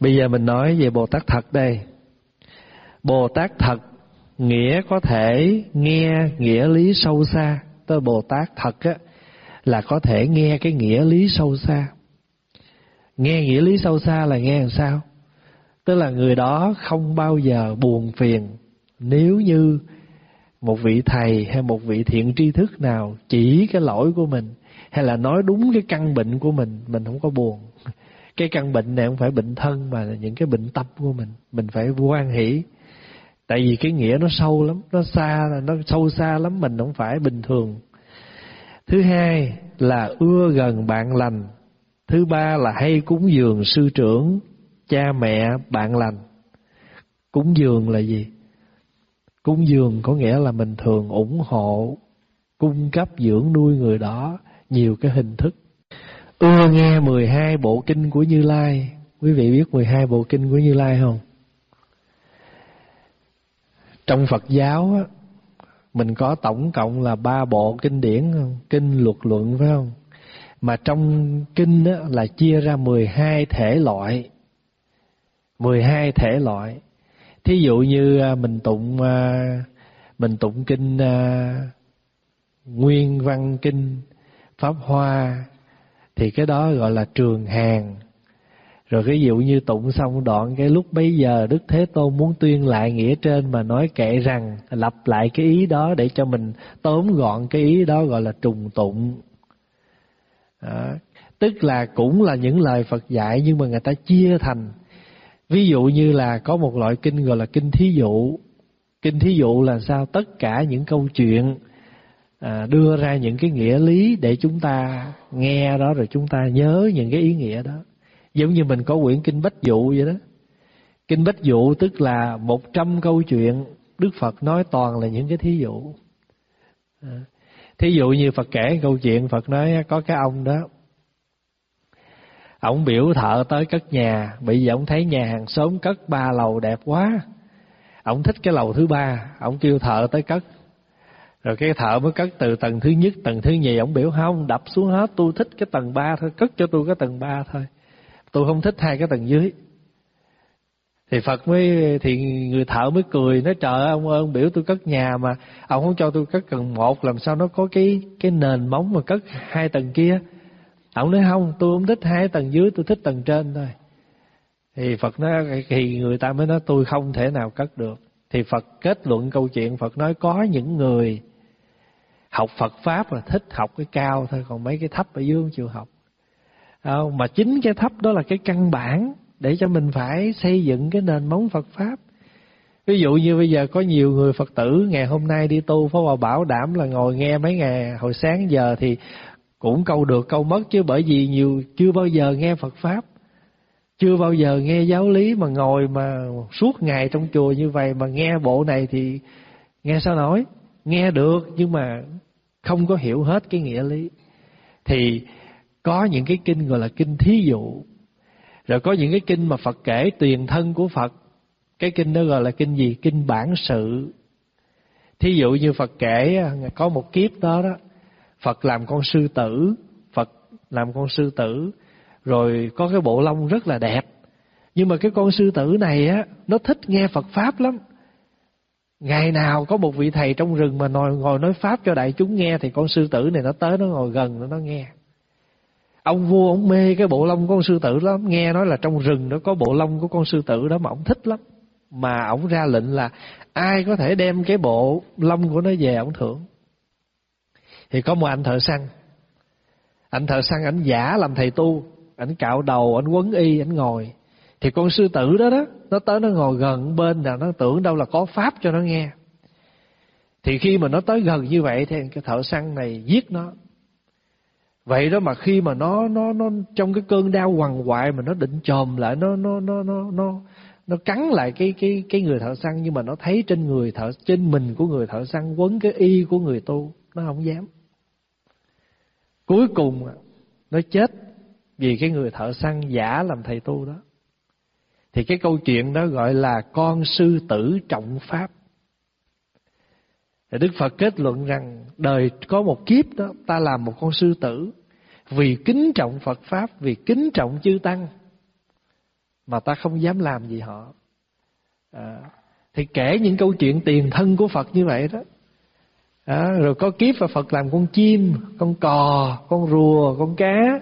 Bây giờ mình nói về Bồ Tát thật đây. Bồ Tát thật, nghĩa có thể nghe nghĩa lý sâu xa. Tới Bồ Tát thật á, là có thể nghe cái nghĩa lý sâu xa. Nghe nghĩa lý sâu xa là nghe làm sao? Tức là người đó không bao giờ buồn phiền nếu như một vị thầy hay một vị thiện tri thức nào chỉ cái lỗi của mình, hay là nói đúng cái căn bệnh của mình mình không có buồn cái căn bệnh này không phải bệnh thân mà là những cái bệnh tâm của mình. Mình phải quan hỷ. Tại vì cái nghĩa nó sâu lắm, nó xa, nó sâu xa lắm, mình không phải bình thường. Thứ hai là ưa gần bạn lành. Thứ ba là hay cúng dường sư trưởng, cha mẹ, bạn lành. Cúng dường là gì? Cúng dường có nghĩa là mình thường ủng hộ, cung cấp, dưỡng nuôi người đó nhiều cái hình thức ưa nghe 12 bộ kinh của Như Lai. Quý vị biết 12 bộ kinh của Như Lai không? Trong Phật giáo á mình có tổng cộng là ba bộ kinh điển không? kinh luật luận phải không? Mà trong kinh á, là chia ra 12 thể loại. 12 thể loại. Thí dụ như à, mình tụng à, mình tụng kinh à, nguyên văn kinh pháp hoa thì cái đó gọi là trường hàng rồi cái dụ như tụng xong đoạn, cái lúc bấy giờ Đức Thế Tôn muốn tuyên lại nghĩa trên mà nói kệ rằng lặp lại cái ý đó để cho mình tóm gọn cái ý đó gọi là trùng tụng. Đó. Tức là cũng là những lời Phật dạy nhưng mà người ta chia thành Ví dụ như là có một loại kinh gọi là kinh thí dụ. Kinh thí dụ là sao? Tất cả những câu chuyện à, đưa ra những cái nghĩa lý để chúng ta nghe đó rồi chúng ta nhớ những cái ý nghĩa đó. Giống như mình có quyển kinh Bách Dụ vậy đó. Kinh Bách Dụ tức là một trăm câu chuyện Đức Phật nói toàn là những cái thí dụ. À, thí dụ như Phật kể câu chuyện Phật nói có cái ông đó Ông biểu thợ tới cất nhà, bây giờ ông thấy nhà hàng xóm cất ba lầu đẹp quá. Ông thích cái lầu thứ ba, ông kêu thợ tới cất. Rồi cái thợ mới cất từ tầng thứ nhất, tầng thứ nhì, ông biểu không, đập xuống hết, tôi thích cái tầng ba thôi, cất cho tôi cái tầng ba thôi. Tôi không thích hai cái tầng dưới. Thì Phật mới, thì người thợ mới cười, nói trời ơi, ông ơi, ông biểu tôi cất nhà mà, ông không cho tôi cất tầng một, làm sao nó có cái cái nền móng mà cất hai tầng kia. Ông nói không, tôi không thích hai tầng dưới, tôi thích tầng trên thôi. Thì Phật nói, thì người ta mới nói tôi không thể nào cất được. Thì Phật kết luận câu chuyện, Phật nói có những người học Phật Pháp là thích học cái cao thôi, còn mấy cái thấp ở dưới không chịu học. Không, mà chính cái thấp đó là cái căn bản để cho mình phải xây dựng cái nền móng Phật Pháp. Ví dụ như bây giờ có nhiều người Phật tử ngày hôm nay đi tu Pháp Hòa bảo đảm là ngồi nghe mấy ngày hồi sáng giờ thì cũng câu được câu mất chứ bởi vì nhiều chưa bao giờ nghe Phật pháp chưa bao giờ nghe giáo lý mà ngồi mà suốt ngày trong chùa như vậy mà nghe bộ này thì nghe sao nói nghe được nhưng mà không có hiểu hết cái nghĩa lý. Thì có những cái kinh gọi là kinh thí dụ. Rồi có những cái kinh mà Phật kể tiền thân của Phật. Cái kinh đó gọi là kinh gì? Kinh bản sự. Thí dụ như Phật kể à, có một kiếp đó đó Phật làm con sư tử, Phật làm con sư tử, rồi có cái bộ lông rất là đẹp. Nhưng mà cái con sư tử này á, nó thích nghe Phật Pháp lắm. Ngày nào có một vị thầy trong rừng mà ngồi, ngồi nói Pháp cho đại chúng nghe thì con sư tử này nó tới nó ngồi gần nó nghe. Ông vua ông mê cái bộ lông của con sư tử lắm, nghe nói là trong rừng nó có bộ lông của con sư tử đó mà ông thích lắm. Mà ông ra lệnh là ai có thể đem cái bộ lông của nó về ông thưởng. Thì có một anh thợ săn. Anh thợ săn ảnh giả làm thầy tu. Ảnh cạo đầu ảnh quấn y ảnh ngồi. Thì con sư tử đó đó nó tới nó ngồi gần bên là nó tưởng đâu là có pháp cho nó nghe. Thì khi mà nó tới gần như vậy thì cái thợ săn này giết nó. Vậy đó mà khi mà nó nó nó trong cái cơn đau quằn quại mà nó định chồm lại, nó nó nó nó nó nó cắn lại cái cái cái người thợ săn nhưng mà nó thấy trên người thợ, trên mình của người thợ săn quấn cái y của người tu, nó không dám. Cuối cùng nó chết vì cái người thợ săn giả làm thầy tu đó. Thì cái câu chuyện đó gọi là con sư tử trọng pháp. Đức Phật kết luận rằng đời có một kiếp đó ta làm một con sư tử. Vì kính trọng Phật Pháp, vì kính trọng chư Tăng mà ta không dám làm gì họ. À, thì kể những câu chuyện tiền thân của Phật như vậy đó. À, rồi có kiếp và Phật làm con chim con cò con rùa con cá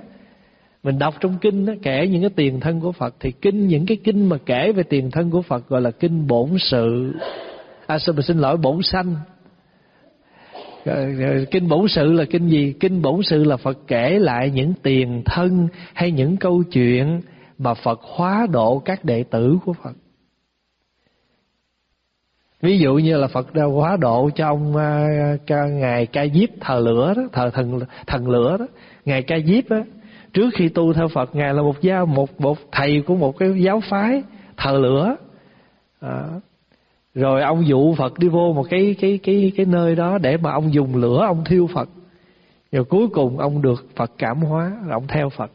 mình đọc trong kinh đó, kể những cái tiền thân của Phật thì kinh những cái kinh mà kể về tiền thân của Phật gọi là kinh bổn sự. À xin xin lỗi bổn sanh. Kinh bổn sự là kinh gì? Kinh bổn sự là Phật kể lại những tiền thân hay những câu chuyện mà Phật hóa độ các đệ tử của Phật. Ví dụ như là Phật đã hóa độ cho ông uh, ngài Ca Diếp thờ lửa đó thờ thần thần lửa đó. Ngài Ca Diếp đó trước khi tu theo Phật ngài là một gia một một thầy của một cái giáo phái thờ lửa. À, rồi ông dụ Phật đi vô một cái cái cái cái nơi đó để mà ông dùng lửa ông thiêu Phật. Rồi cuối cùng ông được Phật cảm hóa rồi ông theo Phật.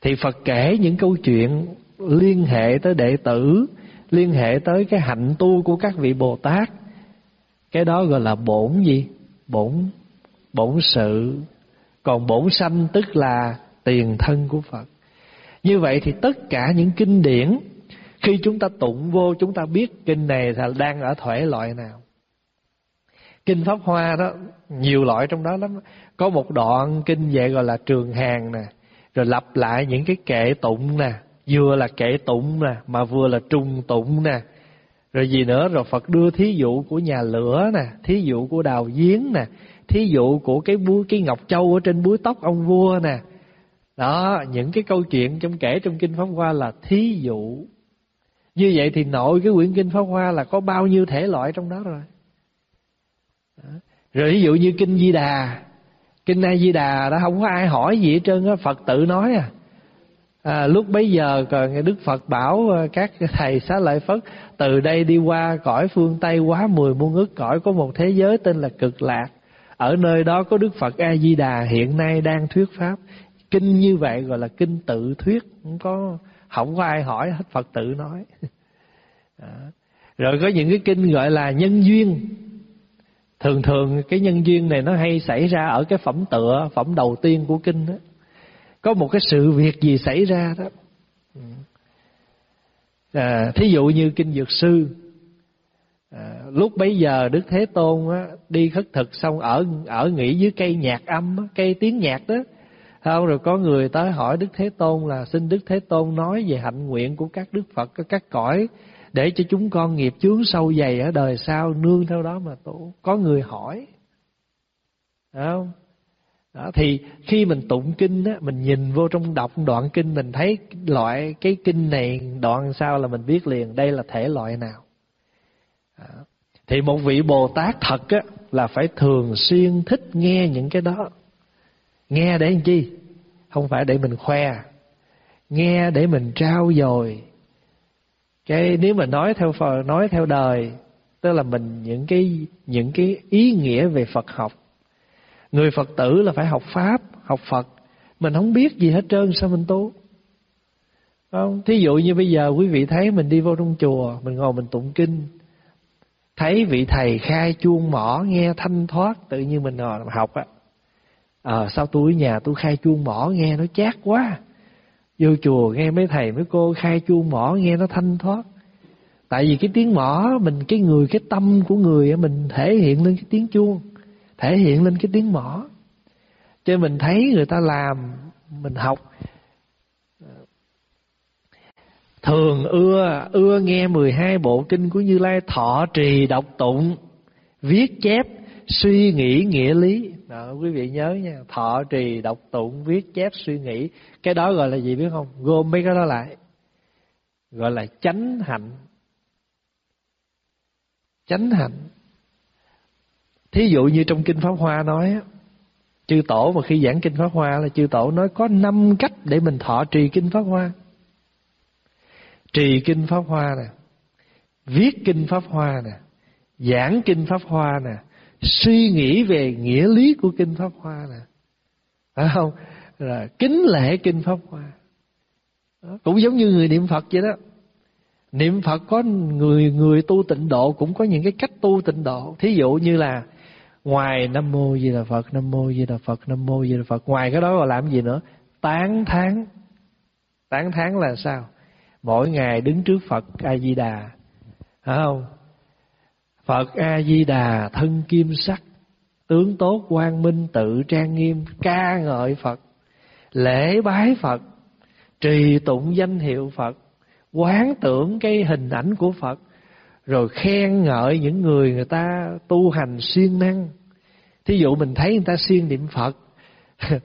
Thì Phật kể những câu chuyện liên hệ tới đệ tử liên hệ tới cái hạnh tu của các vị Bồ Tát. Cái đó gọi là bổn gì? Bổn bổn sự. Còn bổn sanh tức là tiền thân của Phật. Như vậy thì tất cả những kinh điển, khi chúng ta tụng vô, chúng ta biết kinh này là đang ở thể loại nào. Kinh pháp hoa đó, nhiều loại trong đó lắm. Có một đoạn kinh về gọi là trường hàng nè, rồi lặp lại những cái kệ tụng nè, vừa là kệ tụng nè, mà vừa là trung tụng nè. Rồi gì nữa? Rồi Phật đưa thí dụ của nhà lửa nè, thí dụ của đào giếng nè, thí dụ của cái búi, cái ngọc châu ở trên búi tóc ông vua nè đó những cái câu chuyện trong kể trong kinh pháp hoa là thí dụ như vậy thì nội cái quyển kinh pháp hoa là có bao nhiêu thể loại trong đó rồi đó. rồi ví dụ như kinh di đà kinh a di đà đó không có ai hỏi gì hết trơn á phật tự nói à À, lúc bấy giờ còn Đức Phật bảo à, các thầy xá lợi Phất từ đây đi qua cõi phương Tây quá mười muôn ức cõi có một thế giới tên là cực lạc. Ở nơi đó có Đức Phật A Di Đà hiện nay đang thuyết pháp. Kinh như vậy gọi là kinh tự thuyết, không có không có ai hỏi hết Phật tự nói. à. Rồi có những cái kinh gọi là nhân duyên. Thường thường cái nhân duyên này nó hay xảy ra ở cái phẩm tựa, phẩm đầu tiên của kinh đó có một cái sự việc gì xảy ra đó à, thí dụ như kinh dược sư à, lúc bấy giờ đức thế tôn á, đi khất thực xong ở ở nghỉ dưới cây nhạc âm á, cây tiếng nhạc đó không rồi có người tới hỏi đức thế tôn là xin đức thế tôn nói về hạnh nguyện của các đức phật các cõi để cho chúng con nghiệp chướng sâu dày ở đời sau nương theo đó mà tu có người hỏi không đó, thì khi mình tụng kinh á, mình nhìn vô trong đọc đoạn kinh mình thấy loại cái kinh này đoạn sau là mình biết liền đây là thể loại nào. Đó. Thì một vị Bồ Tát thật á, là phải thường xuyên thích nghe những cái đó. Nghe để làm chi? Không phải để mình khoe. Nghe để mình trao dồi. Cái nếu mà nói theo nói theo đời, tức là mình những cái những cái ý nghĩa về Phật học Người Phật tử là phải học Pháp, học Phật. Mình không biết gì hết trơn sao mình tu? Không? Thí dụ như bây giờ quý vị thấy mình đi vô trong chùa, mình ngồi mình tụng kinh. Thấy vị thầy khai chuông mỏ nghe thanh thoát, tự nhiên mình ngồi học á. À, sao tôi ở nhà tôi khai chuông mỏ nghe nó chát quá. Vô chùa nghe mấy thầy mấy cô khai chuông mỏ nghe nó thanh thoát. Tại vì cái tiếng mỏ mình cái người cái tâm của người mình thể hiện lên cái tiếng chuông thể hiện lên cái tiếng mỏ cho mình thấy người ta làm mình học thường ưa ưa nghe 12 bộ kinh của Như Lai thọ trì đọc tụng viết chép suy nghĩ nghĩa lý. Đó, quý vị nhớ nha thọ trì đọc tụng viết chép suy nghĩ. Cái đó gọi là gì biết không? Gom mấy cái đó lại. Gọi là chánh hạnh. Chánh hạnh. Thí dụ như trong kinh pháp hoa nói chư tổ mà khi giảng kinh pháp hoa là chư tổ nói có năm cách để mình thọ trì kinh pháp hoa. Trì kinh pháp hoa nè viết kinh pháp hoa nè giảng kinh pháp hoa nè suy nghĩ về nghĩa lý của kinh pháp hoa nè. Phải không? Là kính lễ kinh pháp hoa. Đó. cũng giống như người niệm phật vậy đó. Niệm phật có người người tu tịnh độ cũng có những cái cách tu tịnh độ. Thí dụ như là ngoài nam mô di đà phật, nam mô di đà phật, nam mô di đà phật. Ngoài cái đó còn làm gì nữa? Tán thán. Tán thán là sao? Mỗi ngày đứng trước phật a di đà. Phải không? Phật a di đà thân kim sắc, tướng tốt, quang minh, tự trang nghiêm, ca ngợi phật, lễ bái phật, trì tụng danh hiệu phật, quán tưởng cái hình ảnh của phật, rồi khen ngợi những người người ta tu hành siêng năng. Thí dụ mình thấy người ta siêng niệm phật,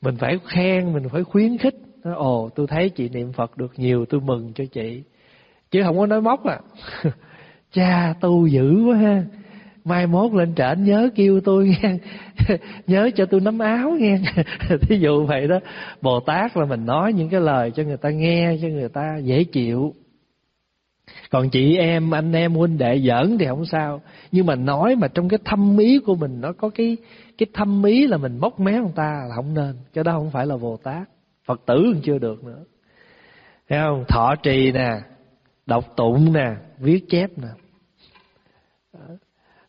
mình phải khen, mình phải khuyến khích. Ồ, tôi thấy chị niệm phật được nhiều, tôi mừng cho chị. Chứ không có nói móc à. cha, tu dữ quá ha. Mai mốt lên trển nhớ kêu tôi nghe. Nhớ cho tôi nắm áo nghe. Thí dụ vậy đó. Bồ tát là mình nói những cái lời cho người ta nghe, cho người ta dễ chịu. Còn chị em, anh em, huynh đệ giỡn thì không sao. Nhưng mà nói mà trong cái thâm ý của mình, nó có cái cái thâm ý là mình móc méo người ta là không nên. Cái đó không phải là bồ tát. Phật tử còn chưa được nữa. Thấy không? Thọ trì nè, đọc tụng nè, viết chép nè.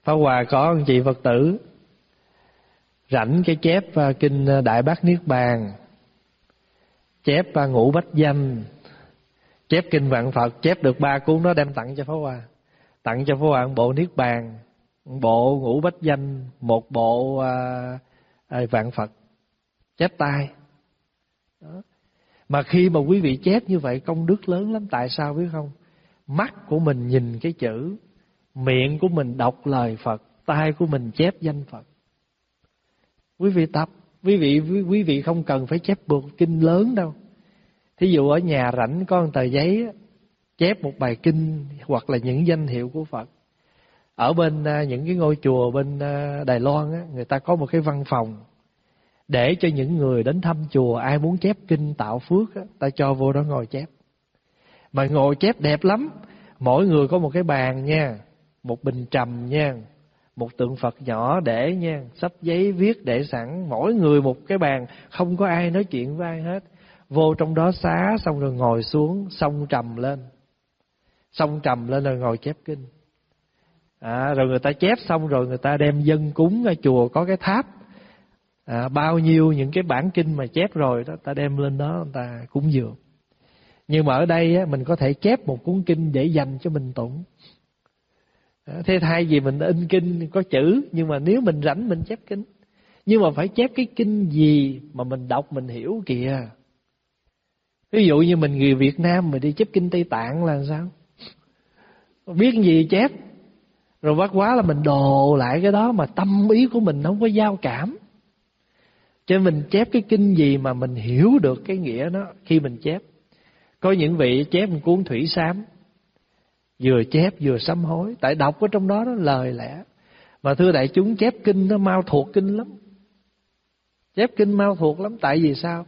Pháp Hòa có anh chị Phật tử rảnh cái chép à, kinh à, Đại Bát Niết Bàn, chép à, ngũ bách danh, chép kinh Vạn Phật, chép được ba cuốn đó đem tặng cho Pháp Hòa. Tặng cho Pháp Hòa một bộ Niết Bàn, một bộ ngũ bách danh, một bộ à, à, Vạn Phật. Chép tay. Đó. Mà khi mà quý vị chép như vậy công đức lớn lắm tại sao biết không? Mắt của mình nhìn cái chữ miệng của mình đọc lời Phật, tay của mình chép danh Phật. Quý vị tập, quý vị quý vị không cần phải chép buộc kinh lớn đâu. Thí dụ ở nhà rảnh có một tờ giấy chép một bài kinh hoặc là những danh hiệu của Phật. Ở bên à, những cái ngôi chùa bên à, Đài Loan á, người ta có một cái văn phòng để cho những người đến thăm chùa ai muốn chép kinh tạo phước á, ta cho vô đó ngồi chép. Mà ngồi chép đẹp lắm, mỗi người có một cái bàn nha một bình trầm nha một tượng Phật nhỏ để nha sắp giấy viết để sẵn. Mỗi người một cái bàn không có ai nói chuyện với ai hết. Vô trong đó xá xong rồi ngồi xuống xong trầm lên. Xong trầm lên rồi ngồi chép kinh. À, rồi người ta chép xong rồi người ta đem dân cúng ở chùa có cái tháp. À, bao nhiêu những cái bản kinh mà chép rồi đó ta đem lên đó người ta cúng dường. Nhưng mà ở đây á, mình có thể chép một cuốn kinh để dành cho mình tụng. Ờ, thế thay vì mình in kinh có chữ, nhưng mà nếu mình rảnh mình chép kinh. Nhưng mà phải chép cái kinh gì mà mình đọc, mình hiểu kìa. Ví dụ như mình người Việt Nam mà đi chép kinh Tây Tạng là sao? Biết gì chép? Rồi bắt quá là mình đồ lại cái đó mà tâm ý của mình không có giao cảm. Cho nên mình chép cái kinh gì mà mình hiểu được cái nghĩa đó khi mình chép. Có những vị chép một cuốn thủy sám vừa chép vừa sám hối. Tại đọc ở trong đó đó lời lẽ. Mà thưa đại chúng, chép kinh nó mau thuộc kinh lắm. Chép kinh mau thuộc lắm. Tại vì sao?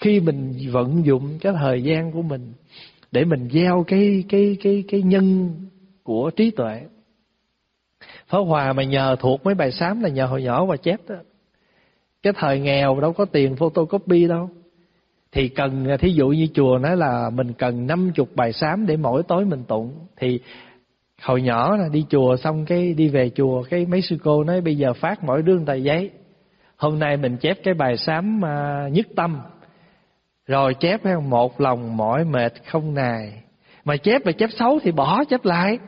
Khi mình vận dụng cái thời gian của mình để mình gieo cái cái cái cái nhân của trí tuệ. Pháo Hòa mà nhờ thuộc mấy bài sám là nhờ hồi nhỏ và chép đó. Cái thời nghèo đâu có tiền photocopy đâu thì cần, thí dụ như chùa nói là mình cần năm chục bài sám để mỗi tối mình tụng. Thì hồi nhỏ là đi chùa xong cái đi về chùa, cái mấy sư cô nói bây giờ phát mỗi đứa tờ giấy. Hôm nay mình chép cái bài sám à, nhất tâm. Rồi chép một lòng mỏi mệt không nài. Mà chép mà chép xấu thì bỏ chép lại.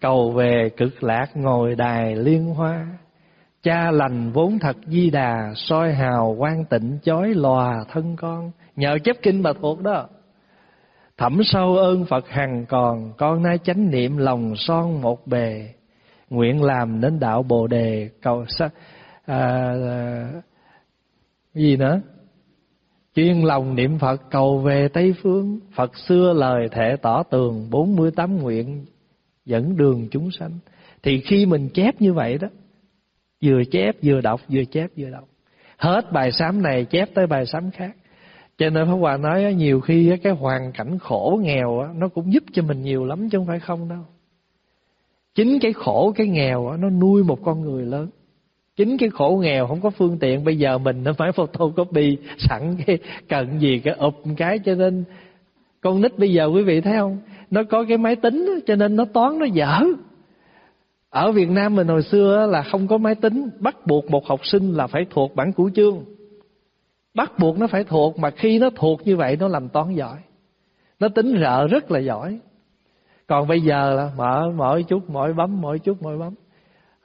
Cầu về cực lạc ngồi đài liên hoa cha lành vốn thật di đà soi hào quan tịnh chói lòa thân con. Nhờ chép kinh mà thuộc đó. Thẩm sâu ơn phật hằng còn con nay chánh niệm lòng son một bề. Nguyện làm nên đạo bồ đề cầu sa à, gì nữa? Chuyên lòng niệm phật cầu về tây phương. Phật xưa lời thể tỏ tường bốn mươi tám nguyện dẫn đường chúng sanh. Thì khi mình chép như vậy đó vừa chép, vừa đọc, vừa chép, vừa đọc hết bài sám này, chép tới bài sám khác cho nên Pháp Hòa nói nhiều khi cái hoàn cảnh khổ, nghèo nó cũng giúp cho mình nhiều lắm chứ không phải không đâu. Chính cái khổ, cái nghèo nó nuôi một con người lớn. Chính cái khổ, nghèo không có phương tiện, bây giờ mình nó phải photocopy sẵn cái cần gì, cái ụp cái cho nên con nít bây giờ quý vị thấy không? Nó có cái máy tính cho nên nó toán, nó dở. Ở Việt Nam mình hồi xưa là không có máy tính, bắt buộc một học sinh là phải thuộc bản cửu chương bắt buộc nó phải thuộc mà khi nó thuộc như vậy nó làm toán giỏi. Nó tính rợ rất là giỏi. Còn bây giờ là mở mỗi chút mỗi bấm mỗi chút mỗi bấm.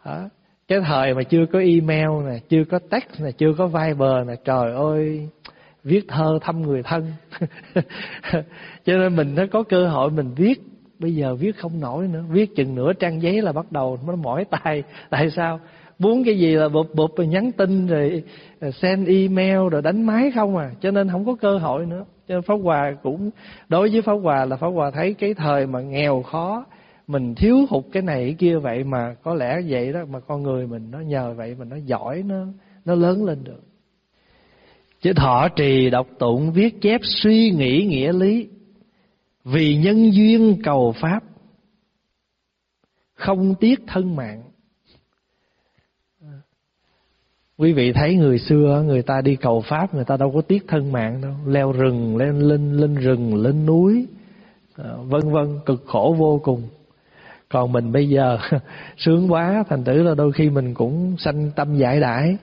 Hả? Cái thời mà chưa có email nè chưa có text nè chưa có viber nè trời ơi viết thơ thăm người thân. Cho nên mình nó có cơ hội mình viết bây giờ viết không nổi nữa. Viết chừng nửa trang giấy là bắt đầu nó mỏi tay. Tại sao? Muốn cái gì là bụp bụp rồi nhắn tin rồi ờ, send email rồi đánh máy không à? Cho nên không có cơ hội nữa. Cho nên pháp hòa cũng, đối với pháp hòa là pháp hòa thấy cái thời mà nghèo khó, mình thiếu hụt cái này cái kia vậy mà có lẽ vậy đó, mà con người mình nó nhờ vậy mà nó giỏi, nó nó lớn lên được. Chứ thọ trì đọc tụng viết chép suy nghĩ nghĩa lý vì nhân duyên cầu pháp, không tiếc thân mạng. Quý vị thấy người xưa, người ta đi cầu pháp, người ta đâu có tiếc thân mạng đâu. Leo rừng, lên lên lên rừng, lên núi ờ, vân vân, cực khổ vô cùng. Còn mình bây giờ, sướng quá, thành tử là đôi khi mình cũng sanh tâm giải đãi.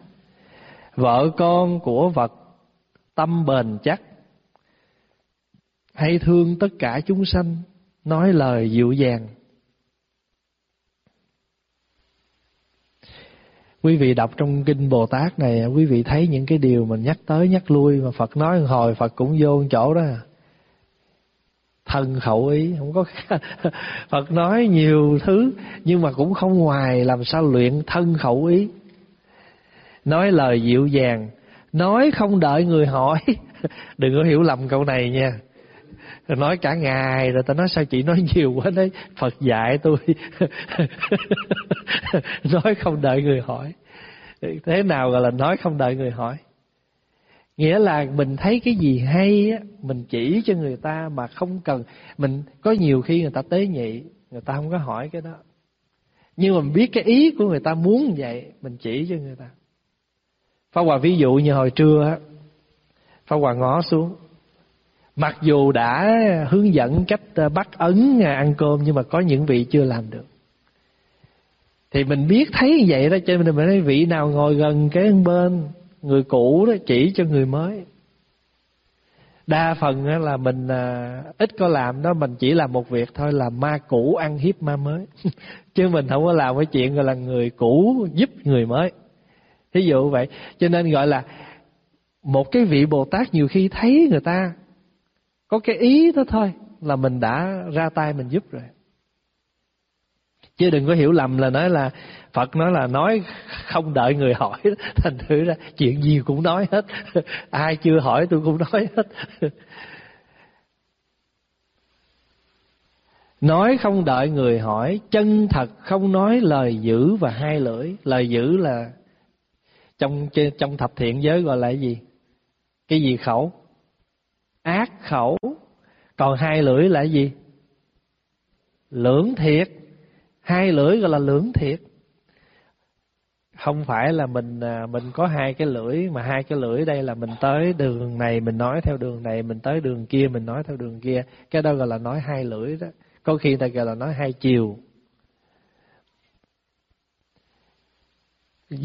Vợ con của vật tâm bền chắc hay thương tất cả chúng sanh, nói lời dịu dàng. Quý vị đọc trong kinh bồ tát này, quý vị thấy những cái điều mình nhắc tới nhắc lui mà phật nói một hồi, phật cũng vô chỗ đó. Thân khẩu ý, không có phật nói nhiều thứ, nhưng mà cũng không ngoài làm sao luyện thân khẩu ý. Nói lời dịu dàng, nói không đợi người hỏi. Đừng có hiểu lầm câu này nha nói cả ngày, rồi ta nói sao chị nói nhiều quá đấy. Phật dạy tôi. Nói không đợi người hỏi. Thế nào gọi là nói không đợi người hỏi? Nghĩa là mình thấy cái gì hay á, mình chỉ cho người ta mà không cần. Mình có nhiều khi người ta tế nhị, người ta không có hỏi cái đó. Nhưng mà mình biết cái ý của người ta muốn vậy, mình chỉ cho người ta. Pháp Hòa ví dụ như hồi trưa á, Pháp Hòa ngó xuống. Mặc dù đã hướng dẫn cách ờ, bắt ấn à, ăn cơm, Nhưng mà có những vị chưa làm được. Thì mình biết thấy vậy đó, Cho nên mình nói vị nào ngồi gần cái bên, Người cũ đó, chỉ cho người mới. Đa phần là mình à, ít có làm đó, Mình chỉ làm một việc thôi là ma cũ ăn hiếp ma mới. Chứ mình không có làm cái chuyện gọi là người cũ giúp người mới. Ví dụ vậy. Cho nên gọi là Một cái vị Bồ Tát nhiều khi thấy người ta có cái ý đó thôi, Là mình đã ra tay, mình giúp rồi. Chứ đừng có hiểu lầm là nói là, Phật nói là nói không đợi người hỏi, Thành thử ra chuyện gì cũng nói hết. Ai chưa hỏi tôi cũng nói hết. Nói không đợi người hỏi, Chân thật không nói lời dữ và hai lưỡi. Lời dữ là trong trong thập thiện giới gọi là cái gì? Cái gì khẩu? Ác khẩu. Còn hai lưỡi là gì? Lưỡng thiệt. Hai lưỡi gọi là lưỡng thiệt. Không phải là mình à, mình có hai cái lưỡi, mà hai cái lưỡi đây là mình tới đường này mình nói theo đường này, mình tới đường kia mình nói theo đường kia. Cái đó gọi là nói hai lưỡi đó. Có khi ta gọi là nói hai chiều.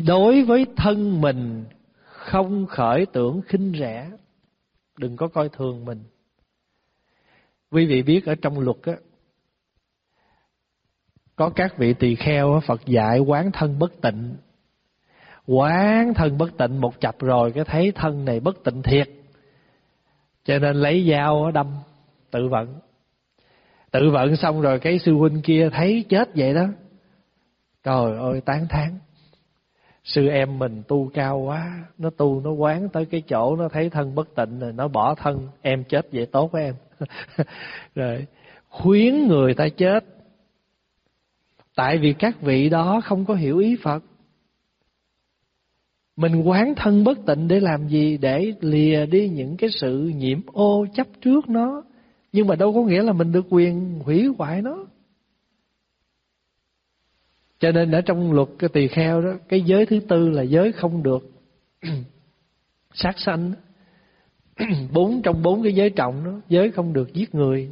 Đối với thân mình không khởi tưởng khinh rẻ đừng có coi thường mình. Quý vị biết ở trong luật á, có các vị tỳ kheo Phật dạy quán thân bất tịnh. Quán thân bất tịnh một chập rồi cái thấy thân này bất tịnh thiệt. Cho nên lấy dao đâm, tự vận. Tự vận xong rồi cái sư huynh kia thấy chết vậy đó. Trời ơi, tán thán sư em mình tu cao quá, nó tu nó quán tới cái chỗ nó thấy thân bất tịnh rồi, nó bỏ thân, em chết vậy tốt với em. Rồi, khuyến người ta chết. Tại vì các vị đó không có hiểu ý phật. Mình quán thân bất tịnh để làm gì? Để lìa đi những cái sự nhiễm ô chấp trước nó. Nhưng mà đâu có nghĩa là mình được quyền hủy hoại nó cho nên ở trong luật cái tỳ kheo đó, cái giới thứ tư là giới không được sát sanh bốn trong bốn cái giới trọng đó, giới không được giết người.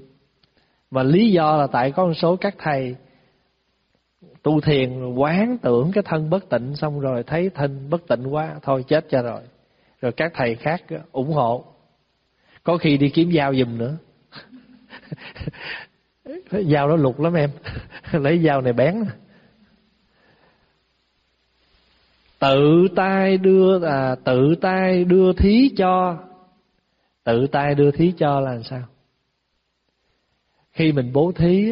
Và lý do là tại có một số các thầy tu thiền, quán tưởng cái thân bất tịnh xong rồi thấy thân bất tịnh quá, thôi chết cho rồi. Rồi các thầy khác ủng hộ. Có khi đi kiếm dao giùm nữa. Dao nó lục lắm em. Lấy dao này bén. Tự tay đưa à, tự tay đưa thí cho. Tự tay đưa thí cho là làm sao? Khi mình bố thí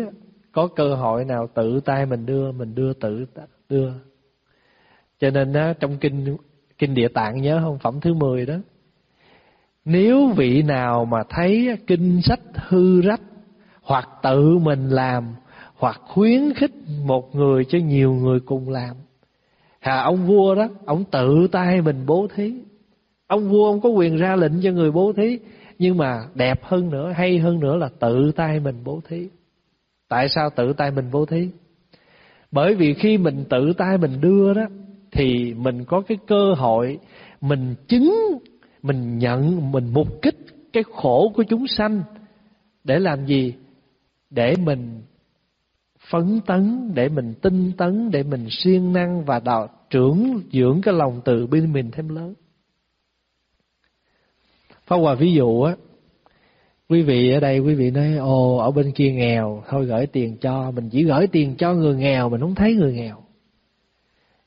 có cơ hội nào tự tay mình đưa mình đưa tự đưa. Cho nên á, trong kinh kinh địa tạng nhớ không phẩm thứ 10 đó. Nếu vị nào mà thấy kinh sách hư rách hoặc tự mình làm hoặc khuyến khích một người cho nhiều người cùng làm hà, ông vua đó, ông tự tay mình bố thí. Ông vua ông có quyền ra lệnh cho người bố thí, nhưng mà đẹp hơn nữa, hay hơn nữa là tự tay mình bố thí. Tại sao tự tay mình bố thí? Bởi vì khi mình tự tay mình đưa đó, thì mình có cái cơ hội, mình chứng, mình nhận, mình mục kích cái khổ của chúng sanh để làm gì? Để mình phấn tấn để mình tinh tấn, để mình siêng năng và đào trưởng, dưỡng cái lòng từ bi mình thêm lớn. Pháp Hòa ví dụ á, Quý vị ở đây, quý vị nói, Ồ, ở bên kia nghèo, Thôi gửi tiền cho, Mình chỉ gửi tiền cho người nghèo, Mình không thấy người nghèo.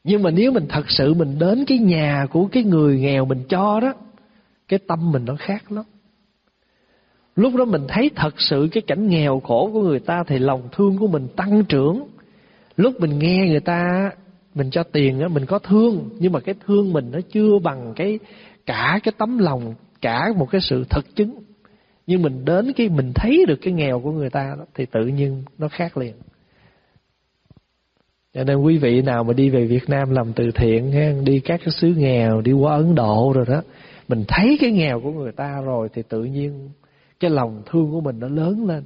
Nhưng mà nếu mình thật sự mình đến cái nhà Của cái người nghèo mình cho đó, Cái tâm mình nó khác lắm. Lúc đó mình thấy thật sự cái cảnh nghèo khổ của người ta thì lòng thương của mình tăng trưởng. Lúc mình nghe người ta mình cho tiền á mình có thương nhưng mà cái thương mình nó chưa bằng cái cả cái tấm lòng cả một cái sự thật chứng. Nhưng mình đến cái mình thấy được cái nghèo của người ta đó, thì tự nhiên nó khác liền. Cho nên quý vị nào mà đi về Việt Nam làm từ thiện ha, đi các cái xứ nghèo, đi qua Ấn Độ rồi đó, mình thấy cái nghèo của người ta rồi thì tự nhiên cái lòng thương của mình nó lớn lên.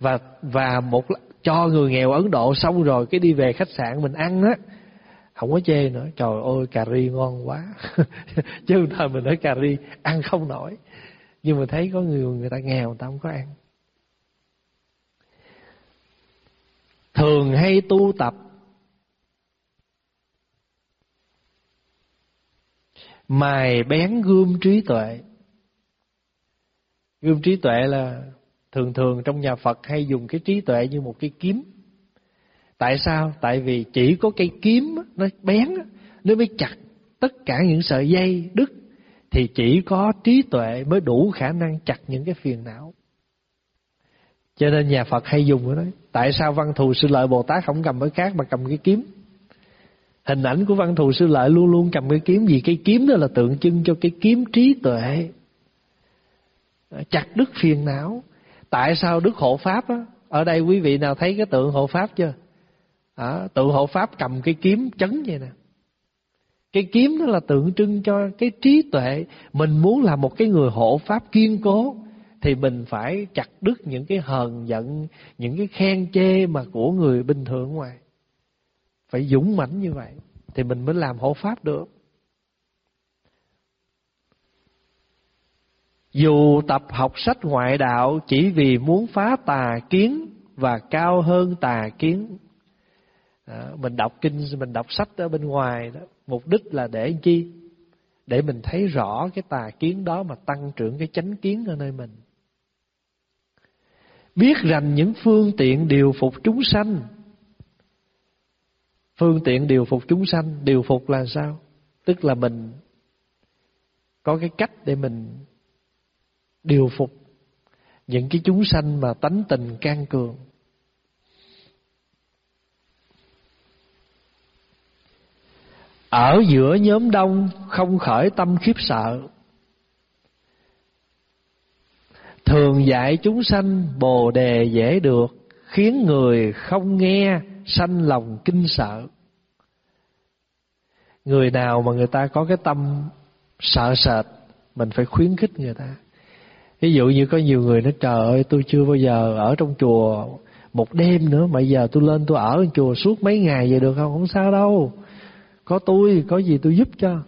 Và và một cho người nghèo Ấn Độ xong rồi cái đi về khách sạn mình ăn á, không có chê nữa. Trời ơi, cà ri ngon quá. Chứ không thôi mình nói cà ri, ăn không nổi. Nhưng mà thấy có người người ta nghèo, người ta không có ăn. Thường hay tu tập. Mài bén gươm trí tuệ. Gươm trí tuệ là thường thường trong nhà Phật hay dùng cái trí tuệ như một cái kiếm. Tại sao? Tại vì chỉ có cây kiếm nó bén, nó mới chặt tất cả những sợi dây đứt thì chỉ có trí tuệ mới đủ khả năng chặt những cái phiền não. Cho nên nhà Phật hay dùng cái đó. Tại sao văn thù sư lợi Bồ Tát không cầm cái khác mà cầm cái kiếm? Hình ảnh của văn thù sư lợi luôn luôn cầm cái kiếm vì cái kiếm đó là tượng trưng cho cái kiếm trí tuệ Ờ, chặt đứt phiền não. Tại sao đức hộ pháp á? Ở đây quý vị nào thấy cái tượng hộ pháp chưa? À, tượng hộ pháp cầm cái kiếm chấn vậy nè. Cái kiếm đó là tượng trưng cho cái trí tuệ. Mình muốn là một cái người hộ pháp kiên cố thì mình phải chặt đứt những cái hờn giận những cái khen chê mà của người bình thường ngoài. Phải dũng mãnh như vậy thì mình mới làm hộ pháp được. Dù tập học sách ngoại đạo chỉ vì muốn phá tà kiến và cao hơn tà kiến. đó, mình đọc kinh, mình đọc sách ở bên ngoài đó, mục đích là để chi? Để mình thấy rõ cái tà kiến đó mà tăng trưởng cái chánh kiến ở nơi mình. Biết rằng những phương tiện điều phục chúng sanh. Phương tiện điều phục chúng sanh, điều phục là sao? Tức là mình có cái cách để mình điều phục những cái chúng sanh mà tánh tình can cường. Ở giữa nhóm đông không khởi tâm khiếp sợ. Thường dạy chúng sanh bồ đề dễ được, khiến người không nghe sanh lòng kinh sợ. Người nào mà người ta có cái tâm sợ sệt, mình phải khuyến khích người ta ví dụ như có nhiều người nói trời ơi tôi chưa bao giờ ở trong chùa một đêm nữa mà giờ tôi lên tôi ở trong chùa suốt mấy ngày vậy được không? Không sao đâu. Có tôi có gì tôi giúp cho.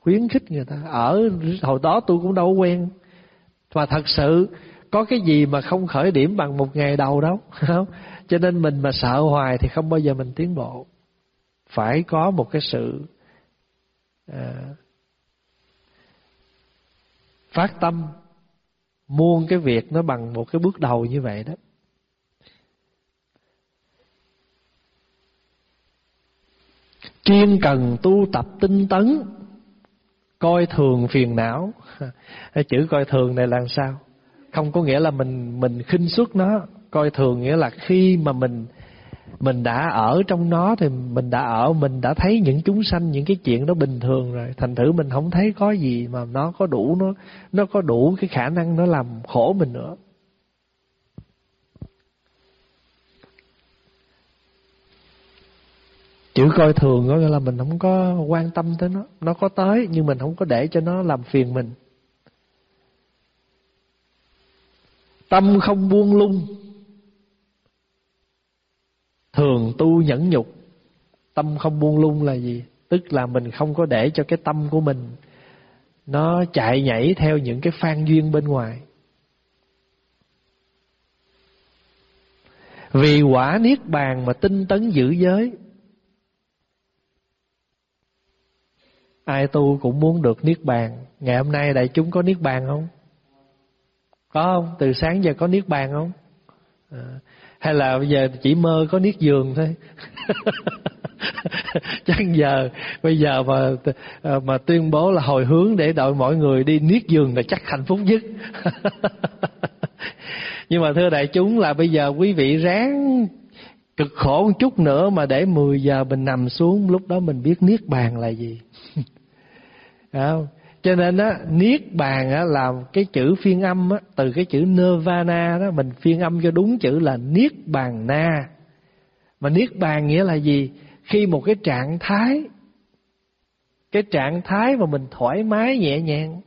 Khuyến khích người ta. Ở hồi đó tôi cũng đâu quen. Và thật sự có cái gì mà không khởi điểm bằng một ngày đầu đâu không? Cho nên mình mà sợ hoài thì không bao giờ mình tiến bộ. Phải có một cái sự à, phát tâm muôn cái việc nó bằng một cái bước đầu như vậy đó. Chuyên cần tu tập tinh tấn, coi thường phiền não. Chữ coi thường này là sao? Không có nghĩa là mình mình khinh suất nó. Coi thường nghĩa là khi mà mình mình đã ở trong nó thì mình đã ở, mình đã thấy những chúng sanh, những cái chuyện đó bình thường rồi. Thành thử mình không thấy có gì mà nó có đủ, nó nó có đủ cái khả năng nó làm khổ mình nữa. Chữ coi thường có nghĩa là mình không có quan tâm tới nó. Nó có tới nhưng mình không có để cho nó làm phiền mình. Tâm không buông lung thường tu nhẫn nhục tâm không buông lung là gì? Tức là mình không có để cho cái tâm của mình nó chạy nhảy theo những cái phan duyên bên ngoài. Vì quả niết bàn mà tinh tấn giữ giới ai tu cũng muốn được niết bàn. Ngày hôm nay đại chúng có niết bàn không? Có không? Từ sáng giờ có niết bàn không? À, hay là bây giờ chỉ mơ có niết giường thôi. Chắc giờ, bây giờ mà ờ, mà tuyên bố là hồi hướng để đợi mọi người đi niết giường là chắc hạnh phúc nhất. Nhưng mà thưa đại chúng là bây giờ quý vị ráng cực khổ một chút nữa mà để 10 giờ mình nằm xuống, lúc đó mình biết niết bàn là gì. Không? Cho nên á, niết bàn á, là cái chữ phiên âm á, từ cái chữ nirvana đó, mình phiên âm cho đúng chữ là niết bàn na. Mà niết bàn nghĩa là gì? Khi một cái trạng thái, cái trạng thái mà mình thoải mái, nhẹ nhàng.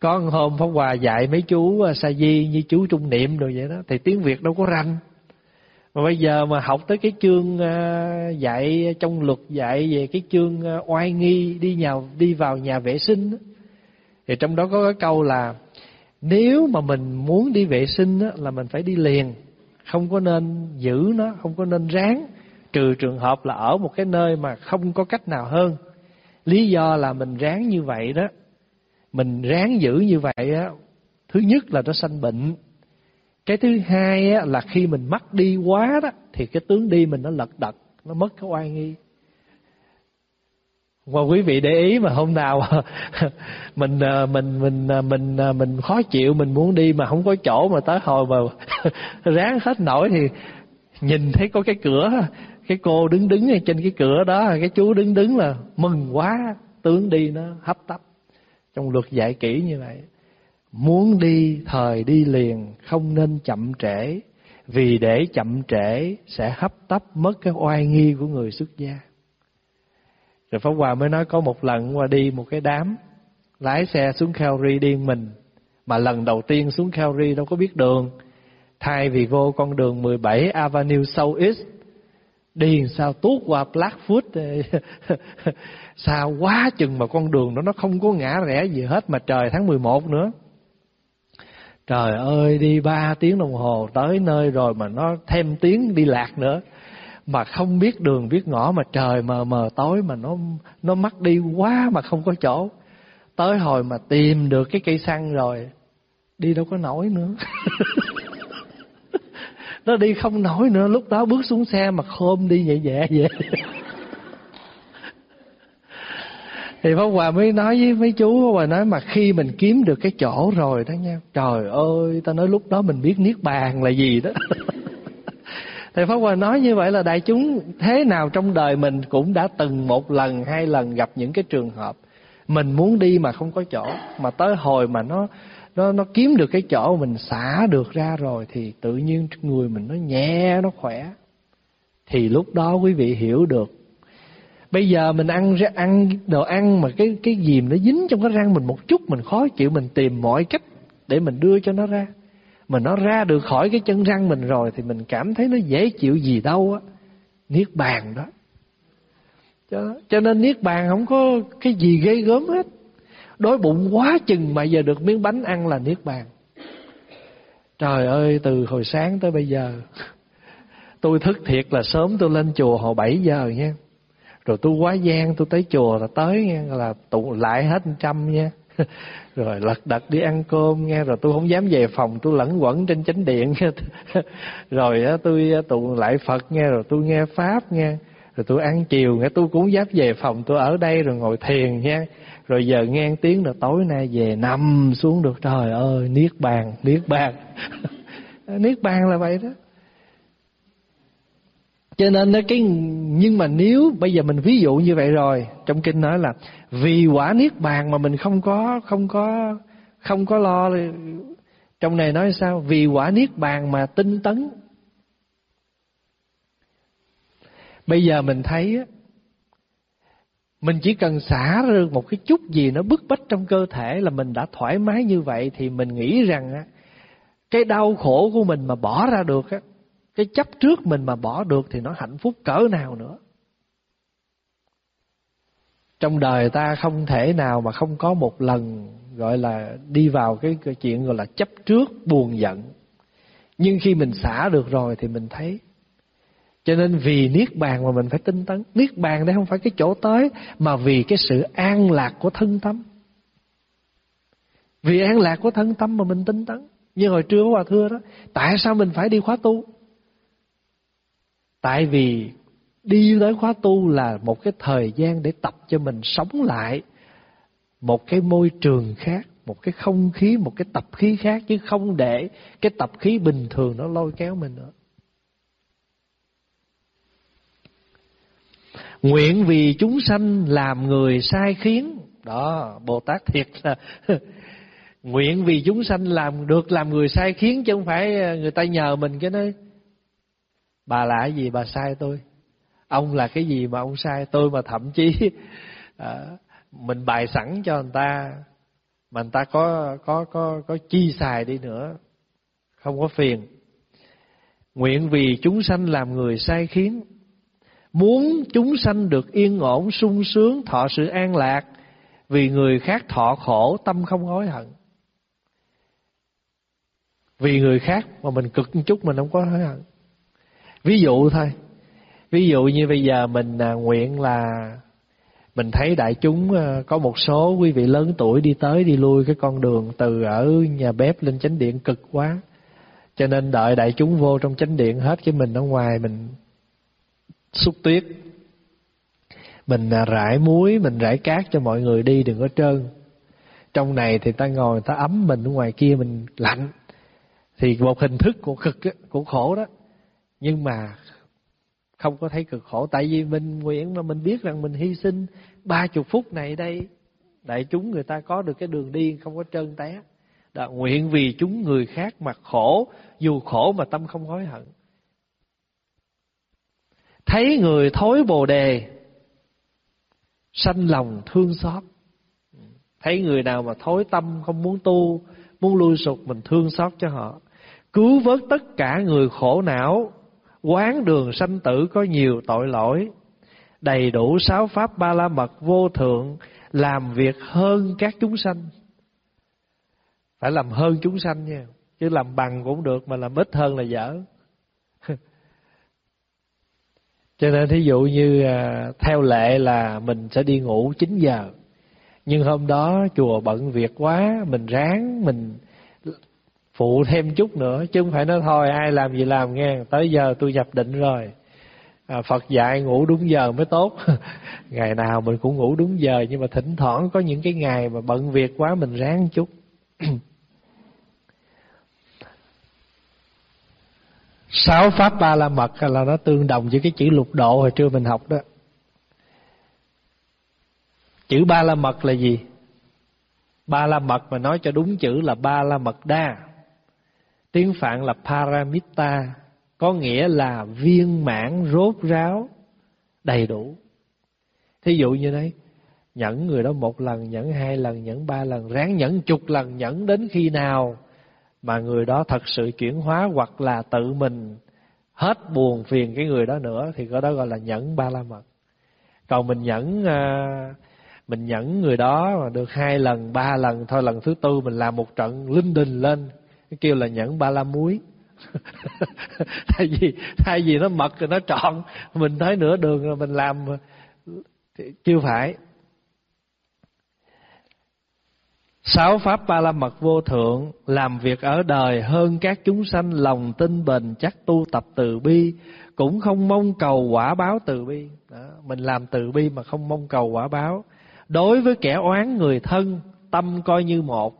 Con hôm phong hòa dạy mấy chú à, sa di như chú trung niệm rồi vậy đó, thì tiếng việt đâu có rành mà bây giờ mà học tới cái chương à, dạy trong luật, dạy về cái chương à, oai nghi, đi nhào, đi vào nhà vệ sinh thì trong đó có cái câu là, nếu mà mình muốn đi vệ sinh là mình phải đi liền, không có nên giữ nó, không có nên ráng, trừ trường hợp là ở một cái nơi mà không có cách nào hơn. Lý do là mình ráng như vậy đó, mình ráng giữ như vậy á, thứ nhất là nó sanh bệnh cái thứ hai á, là khi mình mất đi quá đó thì cái tướng đi mình nó lật đật nó mất cái oai nghi. Và quý vị để ý mà hôm nào à, mình mình à, mình mình mình khó chịu mình muốn đi mà không có chỗ mà tới hồi mà ráng hết nổi thì nhìn thấy có cái cửa cái cô đứng đứng ở trên cái cửa đó cái chú đứng đứng là mừng quá tướng đi nó hấp tấp. Trong luật dạy kỹ như vậy. Muốn đi, thời đi liền, Không nên chậm trễ. Vì để chậm trễ, Sẽ hấp tấp mất cái oai nghi của người xuất gia. Rồi Pháp Hòa mới nói có một lần qua đi một cái đám, Lái xe xuống Calgary điên mình. Mà lần đầu tiên xuống Calgary đâu có biết đường. Thay vì vô con đường 17 Avenue Southeast Đi sao tuốt qua Blackfoot Sao quá chừng mà con đường đó nó không có ngã rẽ gì hết Mà trời tháng 11 nữa. Trời ơi, đi ba tiếng đồng hồ tới nơi rồi mà nó thêm tiếng đi lạc nữa. Mà không biết đường biết ngõ mà trời mờ mờ tối mà nó nó mắc đi quá mà không có chỗ. Tới hồi mà tìm được cái cây xăng rồi, đi đâu có nổi nữa. Nó đi không nổi nữa, lúc đó bước xuống xe mà khom đi nhẹ nhẹ vậy thì Pháp Hòa mới nói với mấy chú, Pháp Hòa nói mà khi mình kiếm được cái chỗ rồi đó nha. Trời ơi ta nói lúc đó mình biết niết bàn là gì đó. Thì Pháp Hòa nói như vậy là đại chúng thế nào trong đời mình cũng đã từng một lần, hai lần gặp những cái trường hợp mình muốn đi mà không có chỗ. Mà tới hồi mà nó nó nó kiếm được cái chỗ mình xả được ra rồi thì tự nhiên người mình nó nhẹ, nó khỏe. Thì lúc đó quý vị hiểu được bây giờ mình ăn ăn đồ ăn mà cái cái gì nó dính trong cái răng mình một chút mình khó chịu mình tìm mọi cách để mình đưa cho nó ra. Mà nó ra được khỏi cái chân răng mình rồi thì mình cảm thấy nó dễ chịu gì đâu á. Niết bàn đó. Cho, cho nên niết bàn không có cái gì ghê gớm hết. Đói bụng quá chừng mà giờ được miếng bánh ăn là niết bàn. Trời ơi từ hồi sáng tới bây giờ tôi thức thiệt là sớm tôi lên chùa hồi 7 giờ nha rồi tôi quá gian, tôi tới chùa là tới nghe, là tụ lại hết trăm nha. Rồi lật đật đi ăn cơm nghe, rồi tôi không dám về phòng, tôi lẩn quẩn trên chánh điện. Rồi tôi tụng lại phật nghe, rồi tôi nghe pháp nghe, rồi tôi ăn chiều nghe, tôi cũng dám về phòng, tôi ở đây rồi ngồi thiền nha. Rồi giờ nghe tiếng là tối nay về nằm xuống được. Trời ơi, niết bàn niết bàn. Niết bàn là vậy đó cho nên cái nhưng mà nếu bây giờ mình ví dụ như vậy rồi, trong kinh nói là vì quả niết bàn mà mình không có không có không có lo. Trong này nói sao? Vì quả niết bàn mà tinh tấn. Bây giờ mình thấy mình chỉ cần xả ra một cái chút gì nó bức bách trong cơ thể là mình đã thoải mái như vậy, thì mình nghĩ rằng cái đau khổ của mình mà bỏ ra được á cái chấp trước mình mà bỏ được thì nó hạnh phúc cỡ nào nữa. Trong đời ta không thể nào mà không có một lần gọi là đi vào cái, cái chuyện gọi là chấp trước buồn giận. Nhưng khi mình xả được rồi thì mình thấy. Cho nên vì niết bàn mà mình phải tinh tấn. Niết bàn đây không phải cái chỗ tới mà vì cái sự an lạc của thân tâm. Vì an lạc của thân tâm mà mình tinh tấn. Như hồi trưa hòa thưa đó tại sao mình phải đi khóa tu? Tại vì đi tới khóa tu là một cái thời gian để tập cho mình sống lại, một cái môi trường khác, một cái không khí, một cái tập khí khác, chứ không để cái tập khí bình thường nó lôi kéo mình nữa. Nguyện vì chúng sanh làm người sai khiến. Đó, bồ tát thiệt là nguyện vì chúng sanh làm, được làm người sai khiến, chứ không phải người ta nhờ mình cái đấy bà là cái gì? Bà sai tôi. Ông là cái gì mà ông sai? Tôi mà thậm chí à, mình bài sẵn cho người ta mà người ta có có có có chi xài đi nữa không có phiền. Nguyện vì chúng sanh làm người sai khiến. Muốn chúng sanh được yên ổn sung sướng thọ sự an lạc vì người khác thọ khổ tâm không hối hận. Vì người khác mà mình cực một chút mình không có hối hận ví dụ thôi. Ví dụ như bây giờ mình à, nguyện là mình thấy đại chúng à, có một số quý vị lớn tuổi đi tới đi lui cái con đường từ ở nhà bếp lên chánh điện cực quá. Cho nên đợi đại chúng vô trong chánh điện hết cái mình ở ngoài mình xúc tuyết. Mình à, rải muối mình rải cát cho mọi người đi đừng có trơn. Trong này thì ta ngồi ta ấm mình ở ngoài kia mình lạnh. Thì một hình thức của cực của khổ đó nhưng mà không có thấy cực khổ. Tại vì mình nguyện mà mình biết rằng mình hy sinh ba chục phút này đây, đại chúng người ta có được cái đường đi không có trơn té. Đã nguyện vì chúng người khác mà khổ, dù khổ mà tâm không hối hận. Thấy người thối bồ đề, sanh lòng thương xót. Thấy người nào mà thối tâm không muốn tu, muốn lui sụp, mình thương xót cho họ. Cứu vớt tất cả người khổ não quán đường sanh tử có nhiều tội lỗi. Đầy đủ sáu pháp ba la mật vô thượng, làm việc hơn các chúng sanh. Phải làm hơn chúng sanh nha, chứ làm bằng cũng được mà làm ít hơn là dở. Cho nên thí dụ như à, theo lệ là mình sẽ đi ngủ 9 giờ, nhưng hôm đó chùa bận việc quá, mình ráng, mình phụ thêm chút nữa chứ không phải nói thôi ai làm gì làm nghe. Tới giờ tôi nhập định rồi. À, Phật dạy ngủ đúng giờ mới tốt. Ngày nào mình cũng ngủ đúng giờ nhưng mà thỉnh thoảng có những cái ngày mà bận việc quá mình ráng chút. Sáu pháp ba la mật là nó tương đồng với cái chữ lục độ hồi trưa mình học đó. Chữ ba la mật là gì? Ba la mật mà nói cho đúng chữ là ba la mật đa tiếng phạn là paramita, có nghĩa là viên mãn rốt ráo, đầy đủ. Thí dụ như đấy nhẫn người đó một lần, nhẫn hai lần, nhẫn ba lần, ráng nhẫn chục lần, nhẫn đến khi nào mà người đó thật sự chuyển hóa hoặc là tự mình hết buồn phiền cái người đó nữa thì cái đó gọi là nhẫn ba la mật còn mình nhẫn à, mình nhẫn người đó mà được hai lần, ba lần, thôi lần thứ tư mình làm một trận linh đình lên kêu là nhẫn ba la muối thay vì thay vì nó mật rồi nó trọn mình thấy nửa đường rồi mình làm chưa phải Sáu pháp ba la mật vô thượng làm việc ở đời hơn các chúng sanh lòng tin bền chắc tu tập từ bi cũng không mong cầu quả báo từ bi. Đó, mình làm từ bi mà không mong cầu quả báo. Đối với kẻ oán người thân, tâm coi như một.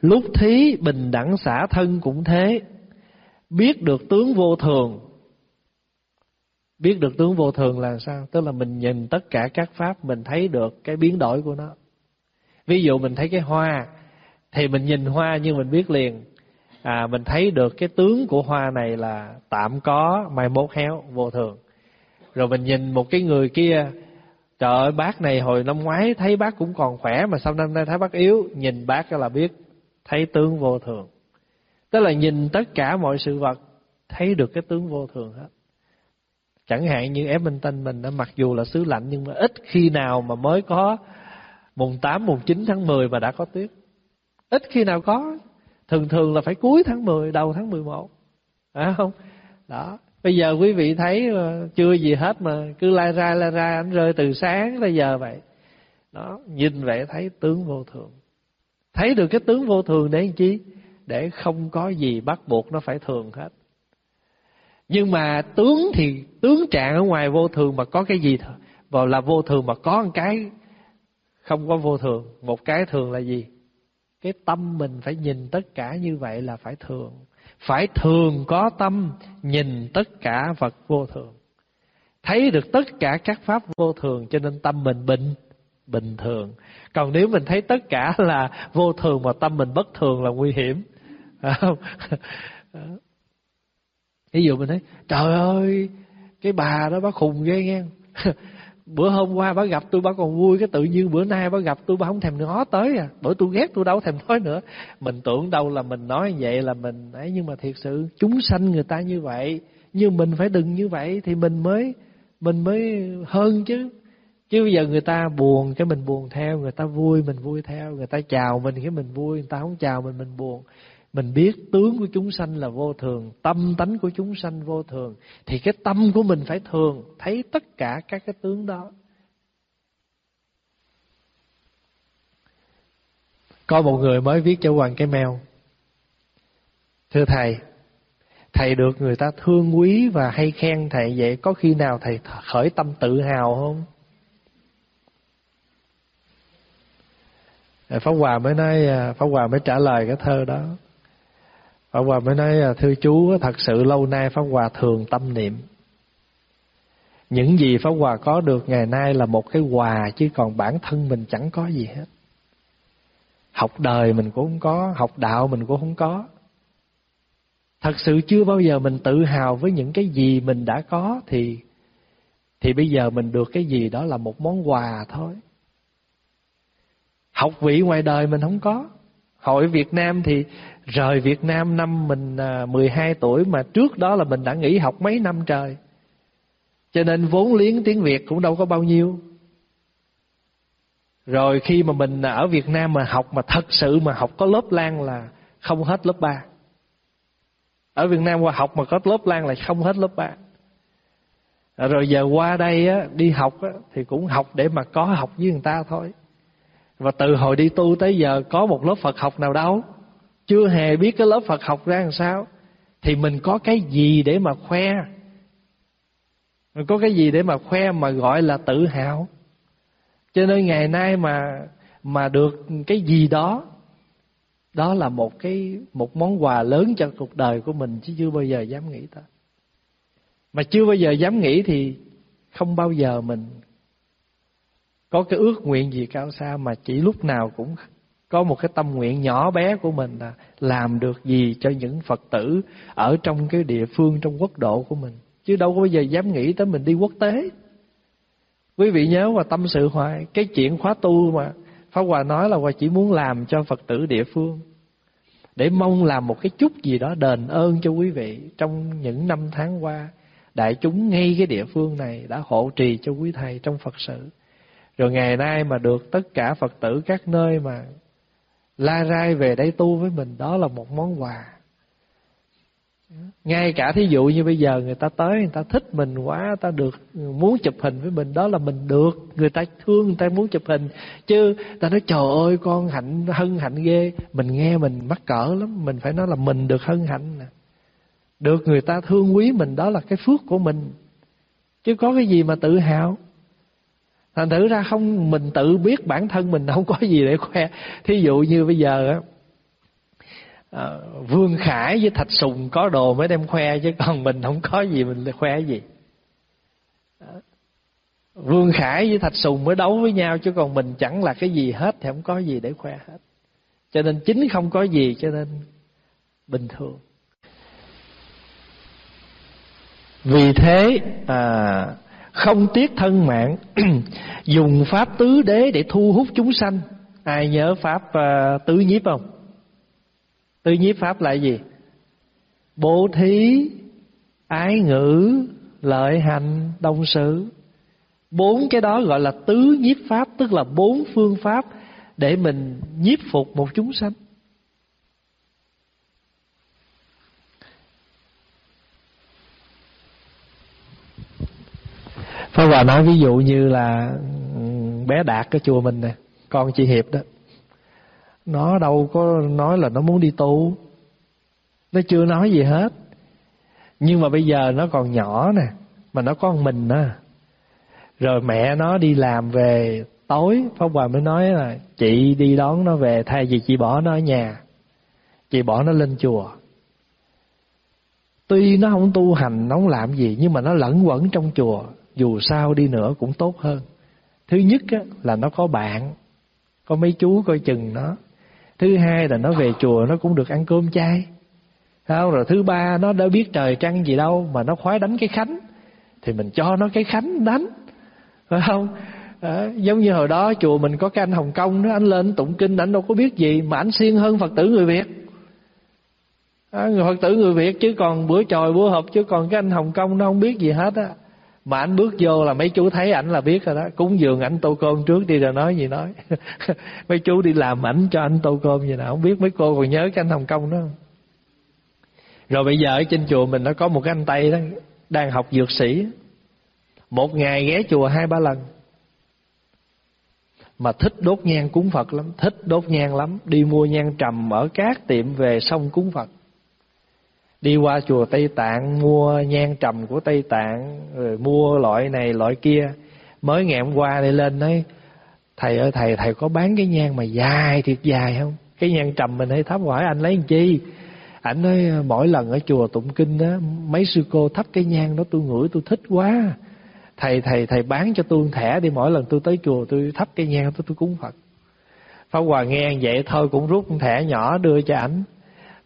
Lúc thí bình đẳng xả thân cũng thế. Biết được tướng vô thường. Biết được tướng vô thường là sao? Tức là mình nhìn tất cả các pháp Mình thấy được cái biến đổi của nó. Ví dụ mình thấy cái hoa Thì mình nhìn hoa nhưng mình biết liền. À, Mình thấy được cái tướng của hoa này là Tạm có mai mốt héo vô thường. Rồi mình nhìn một cái người kia Trời ơi bác này hồi năm ngoái Thấy bác cũng còn khỏe Mà sau năm nay thấy bác yếu? Nhìn bác là biết thấy tướng vô thường. Tức là nhìn tất cả mọi sự vật thấy được cái tướng vô thường hết. Chẳng hạn như Edmonton mình mặc dù là xứ lạnh nhưng mà ít khi nào mà mới có mùng 8, mùng 9 tháng 10 mà đã có tuyết. Ít khi nào có. Thường thường là phải cuối tháng 10 đầu tháng 11 phải không? Đó. Bây giờ quý vị thấy ờ, chưa gì hết mà cứ lai ra lai ra ảnh rơi từ sáng tới giờ vậy. Đó. Nhìn vậy thấy tướng vô thường. Thấy được cái tướng vô thường để làm chi? Để không có gì bắt buộc nó phải thường hết. Nhưng mà tướng thì, tướng trạng ở ngoài vô thường mà có cái gì thôi. Và là vô thường mà có một cái không có vô thường. Một cái thường là gì? Cái tâm mình phải nhìn tất cả như vậy là phải thường. Phải thường có tâm nhìn tất cả vật vô thường. Thấy được tất cả các pháp vô thường cho nên tâm mình bình bình thường. Còn nếu mình thấy tất cả là vô thường mà tâm mình bất thường là nguy hiểm. Ví dụ mình thấy trời ơi, cái bà đó bác khùng ghê nghe. Bữa hôm qua bà gặp tôi bà còn vui, cái tự nhiên bữa nay bà gặp tôi bà không thèm ngó tới à. Bởi tôi ghét tôi đâu thèm nói nữa. Mình tưởng đâu là mình nói vậy là mình, ấy, nhưng mà thiệt sự chúng sanh người ta như vậy nhưng mình phải đừng như vậy thì mình mới mình mới hơn chứ chứ bây giờ người ta buồn cái mình buồn theo, người ta vui mình vui theo, người ta chào mình cái mình vui, người ta không chào mình mình buồn. Mình biết tướng của chúng sanh là vô thường, tâm tánh của chúng sanh vô thường, thì cái tâm của mình phải thường, thấy tất cả các cái tướng đó. Có một người mới viết cho hoàng cái mail thưa thầy thầy được người ta thương quý và hay khen thầy vậy, có khi nào thầy khởi tâm tự hào không? À, Pháp Hòa mới nói à, Pháp Hòa mới trả lời cái thơ đó Pháp Hòa mới nói à, thưa chú thật sự lâu nay Pháp Hòa thường tâm niệm những gì Pháp Hòa có được ngày nay là một cái quà chứ còn bản thân mình chẳng có gì hết. Học đời mình cũng không có, học đạo mình cũng không có. Thật sự chưa bao giờ mình tự hào với những cái gì mình đã có thì thì bây giờ mình được cái gì đó là một món quà thôi. Học vị ngoài đời mình không có. Hội Việt Nam thì rời Việt Nam năm mình à, 12 tuổi mà trước đó là mình đã nghỉ học mấy năm trời. Cho nên vốn liếng tiếng Việt cũng đâu có bao nhiêu. Rồi khi mà mình ở Việt Nam mà học mà thật sự mà học có lớp lan là không hết lớp 3. Ở Việt Nam qua học mà có lớp lan là không hết lớp 3. Rồi giờ qua đây á, đi học á, thì cũng học để mà có học với người ta thôi. Và từ hồi đi tu tới giờ, có một lớp Phật học nào đâu. Chưa hề biết cái lớp Phật học ra làm sao. Thì mình có cái gì để mà khoe. Mình có cái gì để mà khoe mà gọi là tự hào. Cho nên ngày nay mà mà được cái gì đó đó là một cái, một món quà lớn cho cuộc đời của mình chứ chưa bao giờ dám nghĩ tới. Mà chưa bao giờ dám nghĩ thì không bao giờ mình có cái ước nguyện gì cao xa mà chỉ lúc nào cũng có một cái tâm nguyện nhỏ bé của mình là làm được gì cho những Phật tử ở trong cái địa phương, trong quốc độ của mình? Chứ đâu có bao giờ dám nghĩ tới mình đi quốc tế. Quý vị nhớ và tâm sự hoài, cái chuyện khóa tu mà pháp hòa nói là hòa chỉ muốn làm cho phật tử địa phương để mong làm một cái chút gì đó đền ơn cho quý vị. Trong những năm tháng qua, đại chúng ngay cái địa phương này đã hộ trì cho quý thầy trong phật sự rồi ngày nay mà được tất cả phật tử các nơi mà la rai về đây tu với mình, đó là một món quà. Ngay cả thí dụ như bây giờ người ta tới, người ta thích mình quá, người ta được, muốn chụp hình với mình, đó là mình được. Người ta thương, người ta muốn chụp hình. Chứ ta nói, trời ơi, con hạnh, hân hạnh ghê. Mình nghe mình mắc cỡ lắm, mình phải nói là mình được hân hạnh nè. Được người ta thương quý mình, đó là cái phước của mình. Chứ có cái gì mà tự hào thành thử ra không mình tự biết bản thân mình không có gì để khoe. Thí dụ như bây giờ á à, Vương Khải với Thạch Sùng có đồ mới đem khoe chứ còn mình không có gì mình khoe gì. Vương Khải với Thạch Sùng mới đấu với nhau chứ còn mình chẳng là cái gì hết thì không có gì để khoe hết. Cho nên chính không có gì cho nên bình thường. Vì thế à, không tiếc thân mạng dùng pháp tứ đế để thu hút chúng sanh ai nhớ pháp uh, tứ nhiếp không Tứ nhiếp pháp là gì? Bố thí, ái ngữ, lợi hành, đồng sự. Bốn cái đó gọi là tứ nhiếp pháp, tức là bốn phương pháp để mình nhiếp phục một chúng sanh. Pháp Hòa nói ví dụ như là ừ, bé Đạt cái chùa mình nè, con chị Hiệp đó. Nó đâu có nói là nó muốn đi tu Nó chưa nói gì hết Nhưng mà bây giờ nó còn nhỏ nè Mà nó có mình nè. Rồi mẹ nó đi làm về tối Pháp Hòa mới nói là Chị đi đón nó về Thay vì chị bỏ nó ở nhà Chị bỏ nó lên chùa Tuy nó không tu hành Nó không làm gì Nhưng mà nó lẫn quẩn trong chùa dù sao đi nữa cũng tốt hơn. Thứ nhất á, là nó có bạn Có mấy chú coi chừng nó. Thứ hai là nó về chùa nó cũng được ăn cơm chay. Không rồi thứ ba nó đã biết trời trăng gì đâu mà nó khoái đánh cái khánh thì mình cho nó cái khánh đánh. Phải không? À, giống như hồi đó chùa mình có cái anh hồng kông đó anh lên tụng kinh anh đâu có biết gì mà anh siêng hơn phật tử người việt. À, người phật tử người việt chứ còn bữa tròi bữa họp chứ còn cái anh hồng kông nó không biết gì hết á mà anh bước vô là mấy chú thấy ảnh là biết rồi đó. Cúng dường ảnh tô cơm trước đi rồi nói gì nói. Mấy chú đi làm ảnh cho anh tô cơm gì nào, không biết mấy cô còn nhớ cái anh hồng kông đó không? Rồi bây giờ ở trên chùa mình nó có một cái anh tây đó, đang học dược sĩ. Một ngày ghé chùa hai ba lần. Mà thích đốt nhang cúng phật lắm, thích đốt nhang lắm. Đi mua nhang trầm ở các tiệm về xong cúng phật đi qua chùa Tây Tạng, mua nhang trầm của Tây Tạng, rồi mua loại này, loại kia. Mới ngày hôm qua đi lên nói, thầy ơi, thầy thầy có bán cái nhang mà dài thiệt dài không? Cái nhang trầm mình hay thắp hỏi anh lấy làm chi? Ảnh nói, mỗi lần ở chùa tụng kinh đó mấy sư cô thắp cái nhang đó tôi ngửi tôi thích quá. Thầy thầy thầy bán cho tôi thẻ đi, mỗi lần tôi tới chùa tôi thắp cái nhang tôi tôi cúng phật. Pháp hòa nghe vậy, thôi cũng rút thẻ nhỏ đưa cho ảnh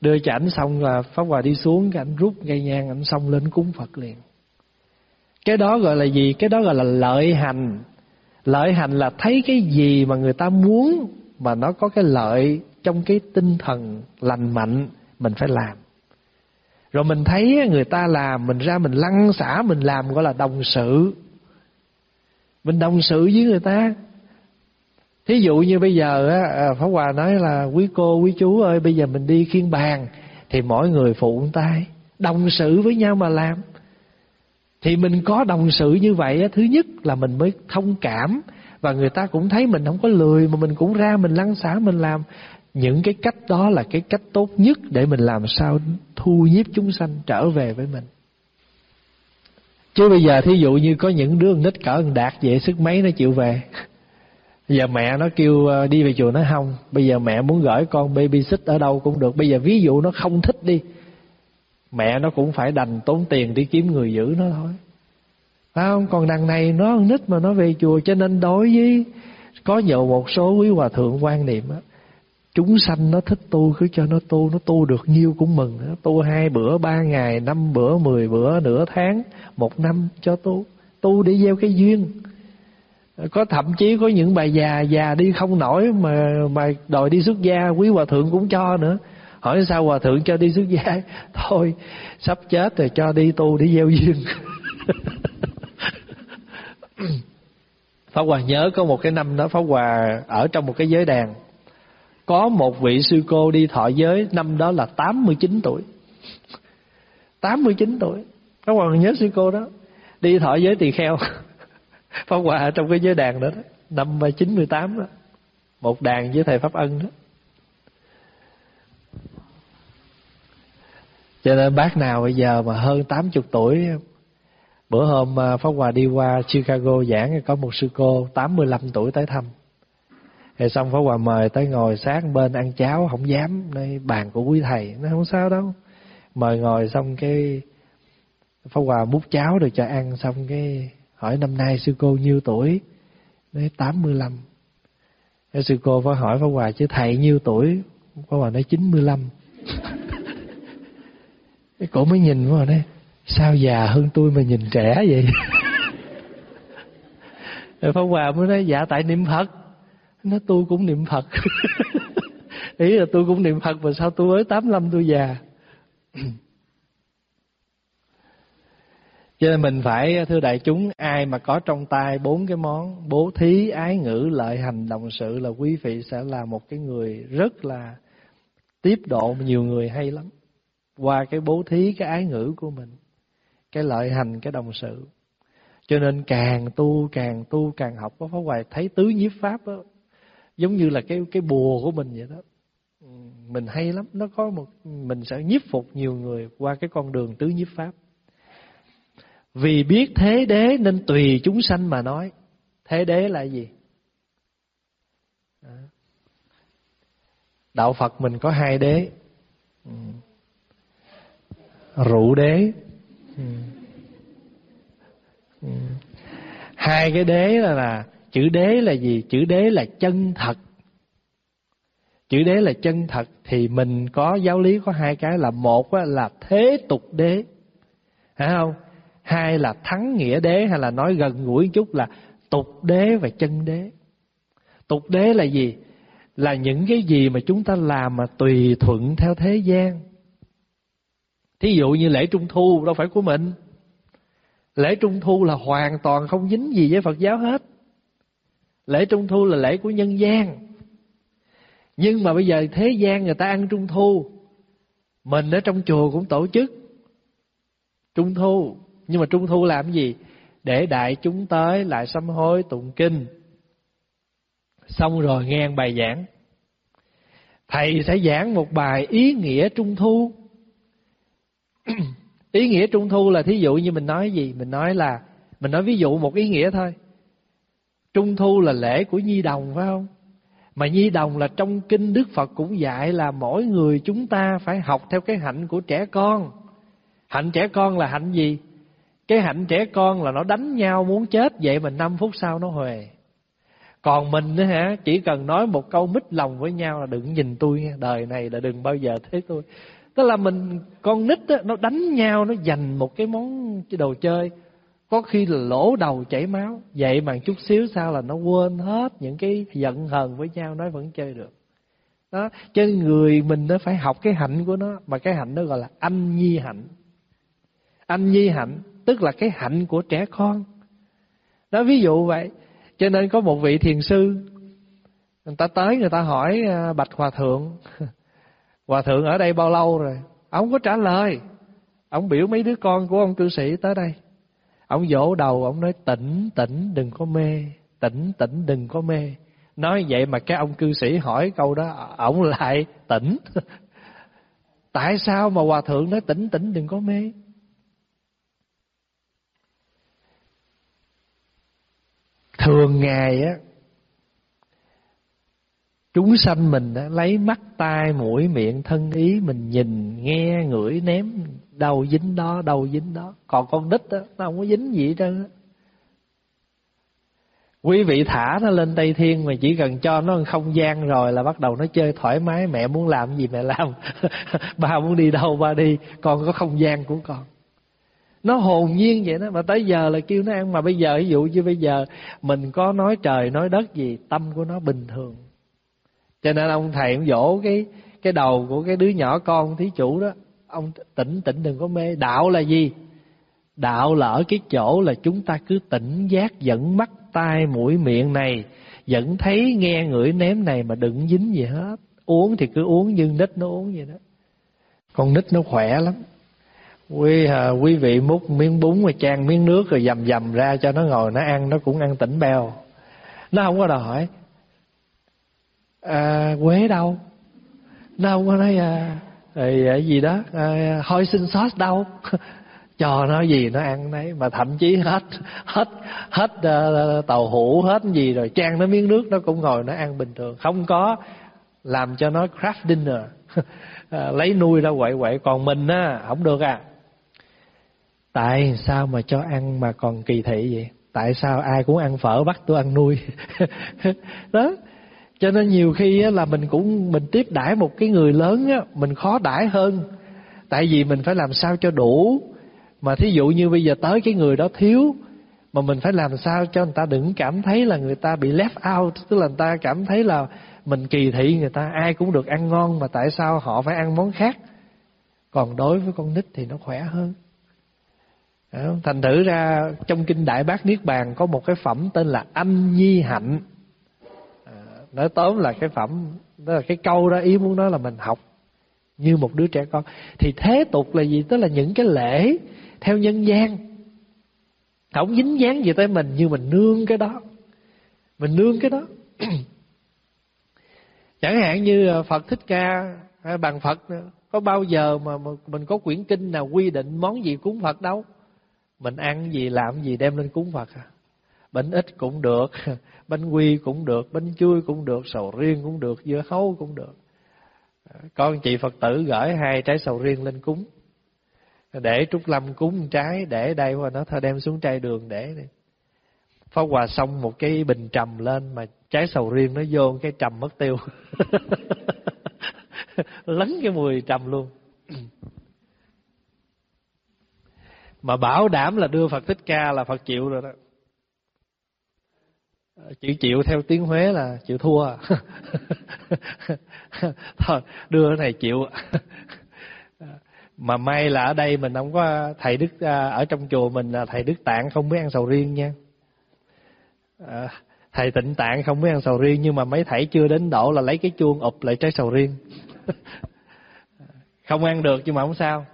đưa cho ảnh xong là pháp hòa đi xuống, cái ảnh rút cây nhang, ảnh xong lên cúng phật liền. Cái đó gọi là gì? Cái đó gọi là lợi hành. Lợi hành là thấy cái gì mà người ta muốn mà nó có cái lợi trong cái tinh thần lành mạnh mình phải làm. Rồi mình thấy người ta làm, mình ra mình lăn xả, mình làm gọi là đồng sự. Mình đồng sự với người ta thí dụ như bây giờ á à, pháp hòa nói là, quý cô, quý chú ơi, bây giờ mình đi khiên bàn, thì mỗi người phụ tay, đồng sự với nhau mà làm. Thì mình có đồng sự như vậy á, thứ nhất là mình mới thông cảm, và người ta cũng thấy mình không có lười mà mình cũng ra mình lăn xả mình làm. Những cái cách đó là cái cách tốt nhất để mình làm sao thu nhiếp chúng sanh trở về với mình. Chứ bây giờ thí dụ như có những đứa nít cỡ đạt vậy, sức mấy nó chịu về? Giờ mẹ nó kêu ờ, đi về chùa nó không. Bây giờ mẹ muốn gửi con baby sit ở đâu cũng được. Bây giờ ví dụ nó không thích đi, mẹ nó cũng phải đành tốn tiền đi kiếm người giữ nó thôi. Phải không? Còn đằng này nó nít mà nó về chùa cho nên đối với, có nhiều một số quý hòa thượng quan niệm á, chúng sanh nó thích tu cứ cho nó tu nó tu được nhiêu cũng mừng. Nó tu hai bữa, ba ngày, năm bữa, mười bữa, nửa tháng, một năm cho tu. Tu để gieo cái duyên có thậm chí có những bà già già đi không nổi mà mà đòi đi xuất gia, quý hòa thượng cũng cho nữa. Hỏi sao hòa thượng cho đi xuất gia? Thôi, sắp chết rồi, cho đi tu để gieo duyên. Pháp Hòa nhớ có một cái năm đó, Pháp Hòa ở trong một cái giới đàn. Có một vị sư cô đi thọ giới, Năm đó là 89 tuổi. 89 tuổi. Pháp Hòa nhớ sư cô đó. Đi thọ giới tỳ kheo. Pháp Hòa ở trong cái giới đàn đó, đó Năm 98 đó Một đàn với thầy Pháp Ân đó Cho nên bác nào bây giờ mà hơn 80 tuổi Bữa hôm à, Pháp Hòa đi qua Chicago giảng có một sư cô 85 tuổi tới thăm. Rồi xong Pháp Hòa mời tới ngồi sát bên ăn cháo không dám nơi bàn của quý thầy, nó không sao đâu. Mời ngồi xong cái Pháp Hòa múc cháo rồi cho ăn xong cái hỏi, năm nay sư cô nhiêu tuổi? Nói 85. Cái sư cô phải hỏi Pháp Hòa, chứ thầy nhiêu tuổi? Pháp Hòa nói 95. cái cổ mới nhìn Pháp Hòa nói, sao già hơn tôi mà nhìn trẻ vậy rồi Pháp Hòa mới nói dạ tại niệm Phật nó tôi cũng niệm Phật ý là tôi cũng niệm Phật mà sao tôi mới 85 tôi già cho nên mình phải thưa đại chúng ai mà có trong tay bốn cái món bố thí ái ngữ lợi hành đồng sự là quý vị sẽ là một cái người rất là tiếp độ nhiều người hay lắm. Qua cái bố thí cái ái ngữ của mình cái lợi hành cái đồng sự. Cho nên càng tu càng tu càng học có pháp hoài thấy tứ nhiếp pháp đó, giống như là cái cái bùa của mình vậy đó. Ừ, mình hay lắm. Nó có một mình sẽ nhiếp phục nhiều người qua cái con đường tứ nhiếp pháp vì biết thế đế nên tùy chúng sanh mà nói. Thế đế là gì? Đạo phật mình có hai đế. Ừ. Rượu đế. Ừ. Ừ. Hai cái đế là là chữ đế là gì? Chữ đế là chân thật. Chữ đế là chân thật thì mình có giáo lý có hai cái là một là thế tục đế. Phải không? Hai là thắng nghĩa đế hay là nói gần gũi chút là tục đế và chân đế. Tục đế là gì? Là những cái gì mà chúng ta làm mà tùy thuận theo thế gian. Thí dụ như lễ trung thu đâu phải của mình. Lễ trung thu là hoàn toàn không dính gì với phật giáo hết. Lễ trung thu là lễ của nhân gian. Nhưng mà bây giờ thế gian người ta ăn trung thu. Mình ở trong chùa cũng tổ chức trung thu nhưng mà trung thu làm gì? Để đại chúng tới lại sám hối tụng kinh. Xong rồi nghe bài giảng. Thầy sẽ giảng một bài ý nghĩa trung thu. Ý nghĩa trung thu là thí dụ như mình nói gì? Mình nói là, mình nói ví dụ một ý nghĩa thôi. Trung thu là lễ của nhi đồng, phải không? Mà nhi đồng là trong kinh đức phật cũng dạy là mỗi người chúng ta phải học theo cái hạnh của trẻ con. Hạnh trẻ con là hạnh gì? Cái hạnh trẻ con là nó đánh nhau muốn chết vậy mà năm phút sau nó huề. Còn mình nữa hả? Chỉ cần nói một câu mít lòng với nhau là đừng nhìn tôi nghe đời này là đừng bao giờ thấy tôi. Tức là mình con nít đó, nó đánh nhau nó giành một cái món cái đồ chơi. Có khi là lỗ đầu chảy máu. Vậy mà chút xíu sau là nó quên hết những cái giận hờn với nhau nó vẫn chơi được. Đó cho người mình nó phải học cái hạnh của nó. Mà cái hạnh đó gọi là anh nhi hạnh. Anh nhi hạnh tức là cái hạnh của trẻ con đó ví dụ vậy cho nên có một vị thiền sư người ta tới người ta hỏi à, bạch hòa thượng Hòa thượng ở đây bao lâu rồi? Ông có trả lời. Ông biểu mấy đứa con của ông cư sĩ tới đây. Ông vỗ đầu, ông nói tỉnh, tỉnh, đừng có mê. Tỉnh, tỉnh, đừng có mê. Nói vậy mà cái ông cư sĩ hỏi câu đó, ông lại tỉnh. Tại sao mà hòa thượng nói tỉnh, tỉnh, đừng có mê? Thường ngày á, chúng sanh mình á, lấy mắt tai mũi miệng thân ý mình nhìn nghe ngửi ném đâu dính đó đâu dính đó. Còn con đít á, nó không có dính gì hết trơn quý vị thả nó lên tây thiên mà chỉ cần cho nó không gian rồi là bắt đầu nó chơi thoải mái. Mẹ muốn làm gì mẹ làm. Ba muốn đi đâu ba đi. Con có không gian của con nó hồn nhiên vậy đó. Mà tới giờ là kêu nó ăn. Mà bây giờ, ví dụ như bây giờ mình có nói trời, nói đất gì, tâm của nó bình thường. Cho nên ông thầy ông dỗ cái cái đầu của cái đứa nhỏ con, thí chủ đó. Ông tỉnh tỉnh đừng có mê. Đạo là gì? Đạo là ở cái chỗ là chúng ta cứ tỉnh giác, dẫn mắt, tai, mũi, miệng này. Vẫn thấy, nghe, ngửi ném này mà đừng dính gì hết. Uống thì cứ uống nhưng nít nó uống vậy đó. Con nít nó khỏe lắm quý à, quý vị múc miếng bún rồi chan miếng nước rồi dầm dầm ra cho nó ngồi nó ăn nó cũng ăn tỉnh beo. Nó không có đòi hỏi à, quế đâu. Nó không có nói à, à, à gì đó à, hôi sinh sót đâu. Cho nó gì nó ăn đấy mà thậm chí hết hết hết uh, tàu hũ hết gì rồi trang nó miếng nước nó cũng ngồi nó ăn bình thường. Không có làm cho nó craft dinner. À, lấy nuôi ra quậy quậy còn mình á không được à tại sao mà cho ăn mà còn kỳ thị vậy? Tại sao ai cũng ăn phở bắt tôi ăn nuôi? Đó. Cho nên nhiều khi là mình cũng, mình tiếp đãi một cái người lớn á, mình khó đãi hơn. Tại vì mình phải làm sao cho đủ. Mà thí dụ như bây giờ tới cái người đó thiếu, mà mình phải làm sao cho người ta đừng cảm thấy là người ta bị left out, tức là người ta cảm thấy là mình kỳ thị người ta, ai cũng được ăn ngon mà tại sao họ phải ăn món khác? Còn đối với con nít thì nó khỏe hơn thành thử ra trong kinh đại bác niết bàn có một cái phẩm tên là âm nhi hạnh. À, nói tóm là cái phẩm đó là cái câu đó ý muốn nói là mình học như một đứa trẻ con. Thì thế tục là gì? Tức là những cái lễ theo nhân gian. Không dính dáng gì tới mình như mình nương cái đó. Mình nương cái đó. Chẳng hạn như à, phật thích ca à, hay bằng phật có bao giờ mà mình có quyển kinh nào quy định món gì cúng phật đâu? Mình ăn gì, làm gì đem lên cúng phật à? Bánh ít cũng được, bánh quy cũng được, bánh chui cũng được, sầu riêng cũng được, dưa hấu cũng được. À, con chị phật tử gửi hai trái sầu riêng lên cúng. Để trúc lâm cúng trái, để đây qua nó thôi, đem xuống trai đường để đi. Quà xong một cái bình trầm lên mà trái sầu riêng nó vô cái trầm mất tiêu. Lấn cái mùi trầm luôn mà bảo đảm là đưa Phật thích ca là Phật chịu rồi đó. Chữ chịu theo tiếng Huế là chịu thua. Thôi đưa cái này chịu. Mà may là ở đây mình không có thầy đức à, ở trong chùa mình là thầy đức tạng không biết ăn sầu riêng nha. À, thầy tịnh tạng không biết ăn sầu riêng nhưng mà mấy thầy chưa đến độ là lấy cái chuông ụp lại trái sầu riêng. Không ăn được nhưng mà không sao.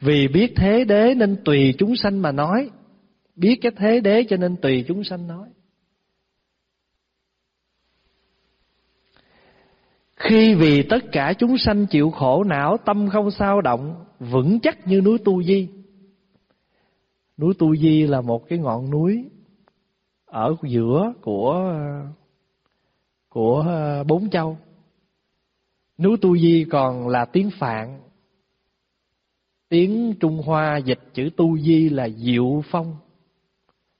Vì biết thế đế nên tùy chúng sanh mà nói. Biết cái thế đế cho nên tùy chúng sanh nói. Khi vì tất cả chúng sanh chịu khổ não, Tâm không sao động, Vững chắc như núi Tu Di. Núi Tu Di là một cái ngọn núi Ở giữa của Của ờ, bốn châu. Núi Tu Di còn là tiếng Phạn. Tiếng Trung Hoa dịch chữ Tu Di là Diệu Phong.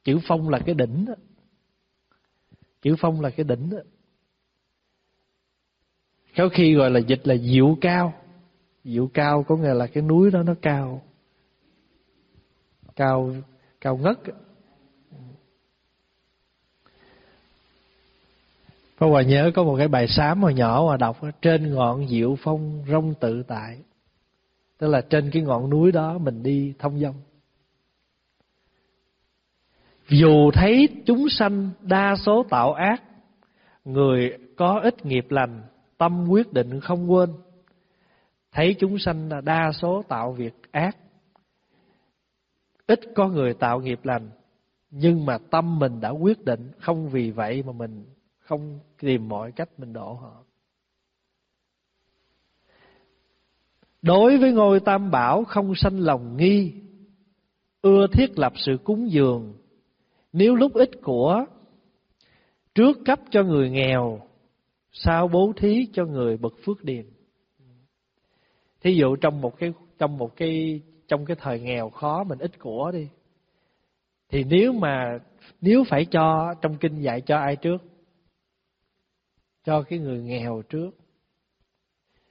Chữ Phong là cái đỉnh đó. Chữ Phong là cái đỉnh đó. Có khi gọi là dịch là diệu cao. Diệu cao có nghĩa là cái núi đó nó cao. Cao cao ngất. Có Hòa nhớ có một cái bài sám hồi nhỏ mà đọc Trên ngọn diệu phong rong tự tại. Tức là trên cái ngọn núi đó mình đi thông dong. Dù thấy chúng sanh đa số tạo ác, Người có ít nghiệp lành, Tâm quyết định không quên. Thấy chúng sanh là đa số tạo việc ác, Ít có người tạo nghiệp lành, Nhưng mà tâm mình đã quyết định Không vì vậy mà mình không tìm mọi cách mình độ họ. Đối với ngôi tam bảo không sanh lòng nghi, Ưa thiết lập sự cúng dường. Nếu lúc ít của, Trước cấp cho người nghèo, sau bố thí cho người bậc phước điền. Thí dụ trong một cái, trong một cái, trong cái thời nghèo khó mình ít của đi, thì nếu mà, nếu phải cho, trong kinh dạy cho ai trước? Cho cái người nghèo trước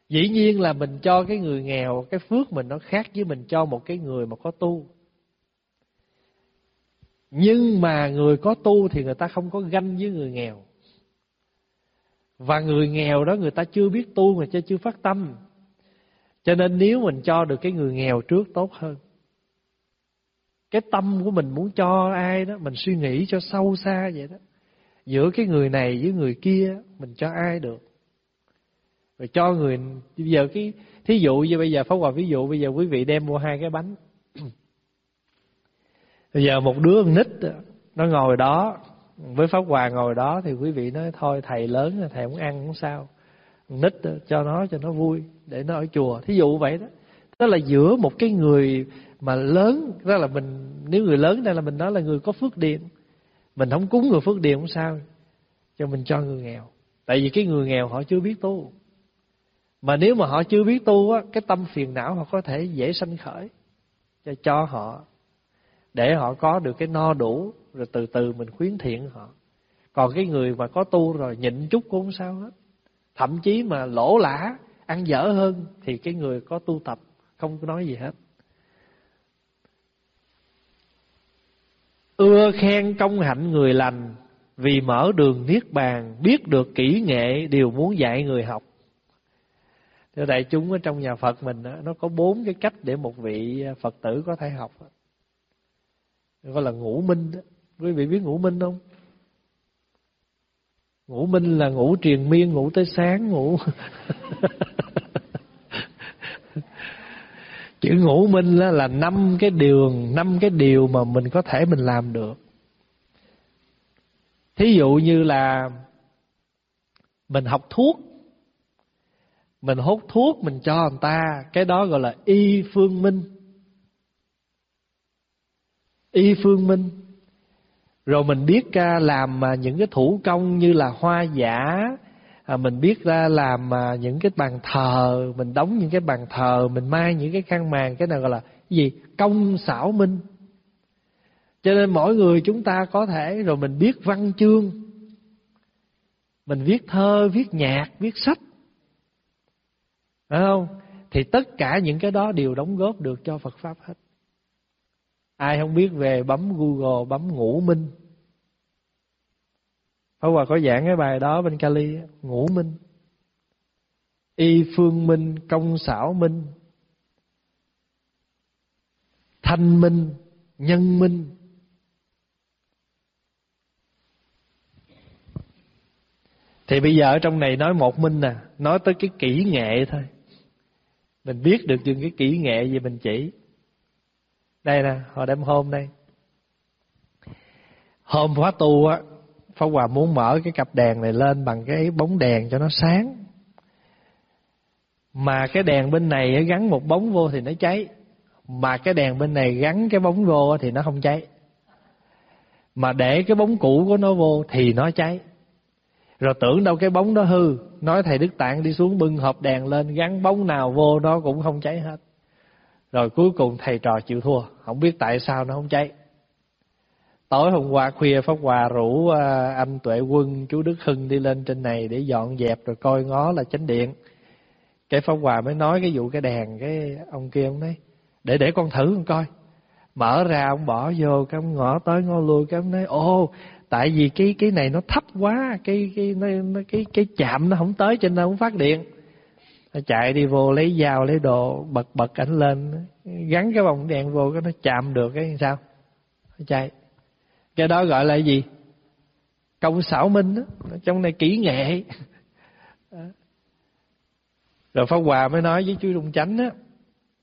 dĩ nhiên là mình cho cái người nghèo, cái phước mình nó khác với mình cho một cái người mà có tu. Nhưng mà người có tu thì người ta không có ganh với người nghèo. Và người nghèo đó người ta chưa biết tu mà chưa chưa phát tâm. Cho nên nếu mình cho được cái người nghèo trước tốt hơn, cái tâm của mình muốn cho ai đó, mình suy nghĩ cho sâu xa vậy đó, giữa cái người này với người kia, mình cho ai được? Rồi cho người, bây giờ cái thí dụ như bây giờ, phóng hòa ví dụ, bây giờ quý vị đem mua hai cái bánh. Bây giờ một đứa con nít nó ngồi đó, với pháp hòa ngồi đó, thì quý vị nói, thôi, thầy lớn thầy không ăn cũng sao. Nít cho nó cho nó vui, để nó ở chùa. Thí dụ vậy đó. Đó là giữa một cái người mà lớn đó là mình, nếu người lớn đây là mình nói là người có phước điền. Mình không cúng người phước điền cũng sao, cho mình cho người nghèo. Tại vì cái người nghèo họ chưa biết tu mà nếu mà họ chưa biết tu á, cái tâm phiền não họ có thể dễ sanh khởi cho cho họ. Để họ có được cái no đủ, rồi từ từ mình khuyến thiện họ. Còn cái người mà có tu rồi nhịn chút cũng không sao hết. Thậm chí mà lỗ lã, ăn dở hơn, thì cái người có tu tập không có nói gì hết. Ưa khen công hạnh người lành, vì mở đường niết bàn, biết được kỹ nghệ đều muốn dạy người học. Thưa đại chúng ở trong nhà Phật mình nó có bốn cái cách để một vị à, Phật tử có thể học gọi là ngũ minh đó. quý vị biết ngũ minh không? Ngũ minh là ngủ triền miên ngủ tới sáng ngủ chữ ngũ minh là, là năm cái đường năm cái điều mà mình có thể mình làm được. Thí dụ như là mình học thuốc mình hút thuốc mình cho người ta. Cái đó gọi là y phương minh. Y phương minh. Rồi mình biết làm à, những cái thủ công như là hoa giả. À, mình biết ra làm à, những cái bàn thờ. Mình đóng những cái bàn thờ mình mai những cái khăn màn cái nào gọi là gì? Công xảo minh. Cho nên mỗi người chúng ta có thể rồi mình biết văn chương. Mình viết thơ viết nhạc viết sách phải không? Thì tất cả những cái đó đều đóng góp được cho Phật pháp hết. Ai không biết về bấm Google, bấm ngũ minh? Pháp qua có giảng cái bài đó bên Cali ngũ minh. Y phương minh, công xảo minh. Thanh minh, nhân minh. Thì bây giờ ở trong này nói một minh nè, nói tới cái kỹ nghệ thôi mình biết được những cái kỹ nghệ gì mình chỉ. Đây nè, họ đem hôm đây. Hôm khóa tu á, Pháp Hòa muốn mở cái cặp đèn này lên bằng cái bóng đèn cho nó sáng. Mà cái đèn bên này gắn một bóng vô thì nó cháy. Mà cái đèn bên này gắn cái bóng vô thì nó không cháy. Mà để cái bóng cũ của nó vô thì nó cháy rồi tưởng đâu cái bóng đó hư. Nói thầy đức tạng đi xuống bưng hộp đèn lên, gắn bóng nào vô nó cũng không cháy hết. Rồi cuối cùng thầy trò chịu thua. Không biết tại sao nó không cháy. Tối hôm qua khuya pháp hòa rủ à, anh tuệ quân, chú đức hưng đi lên trên này để dọn dẹp rồi coi ngó là chánh điện. Cái pháp hòa mới nói cái vụ cái đèn cái ông kia ông nói, để để con thử con coi. Mở ra ông bỏ vô, cái ông ngõ tới ngó lui, cái ông nói ô tại vì cái cái này nó thấp quá cái cái nó, nó cái cái chạm nó không tới cho nên không phát điện. Nó chạy đi vô lấy dao lấy đồ bật bật ảnh lên gắn cái vòng đèn vô cái nó chạm được cái sao? Nó chạy. Cái đó gọi là gì? Công xảo minh đó trong này kỹ nghệ. Rồi pháp hòa mới nói với chú trung chánh á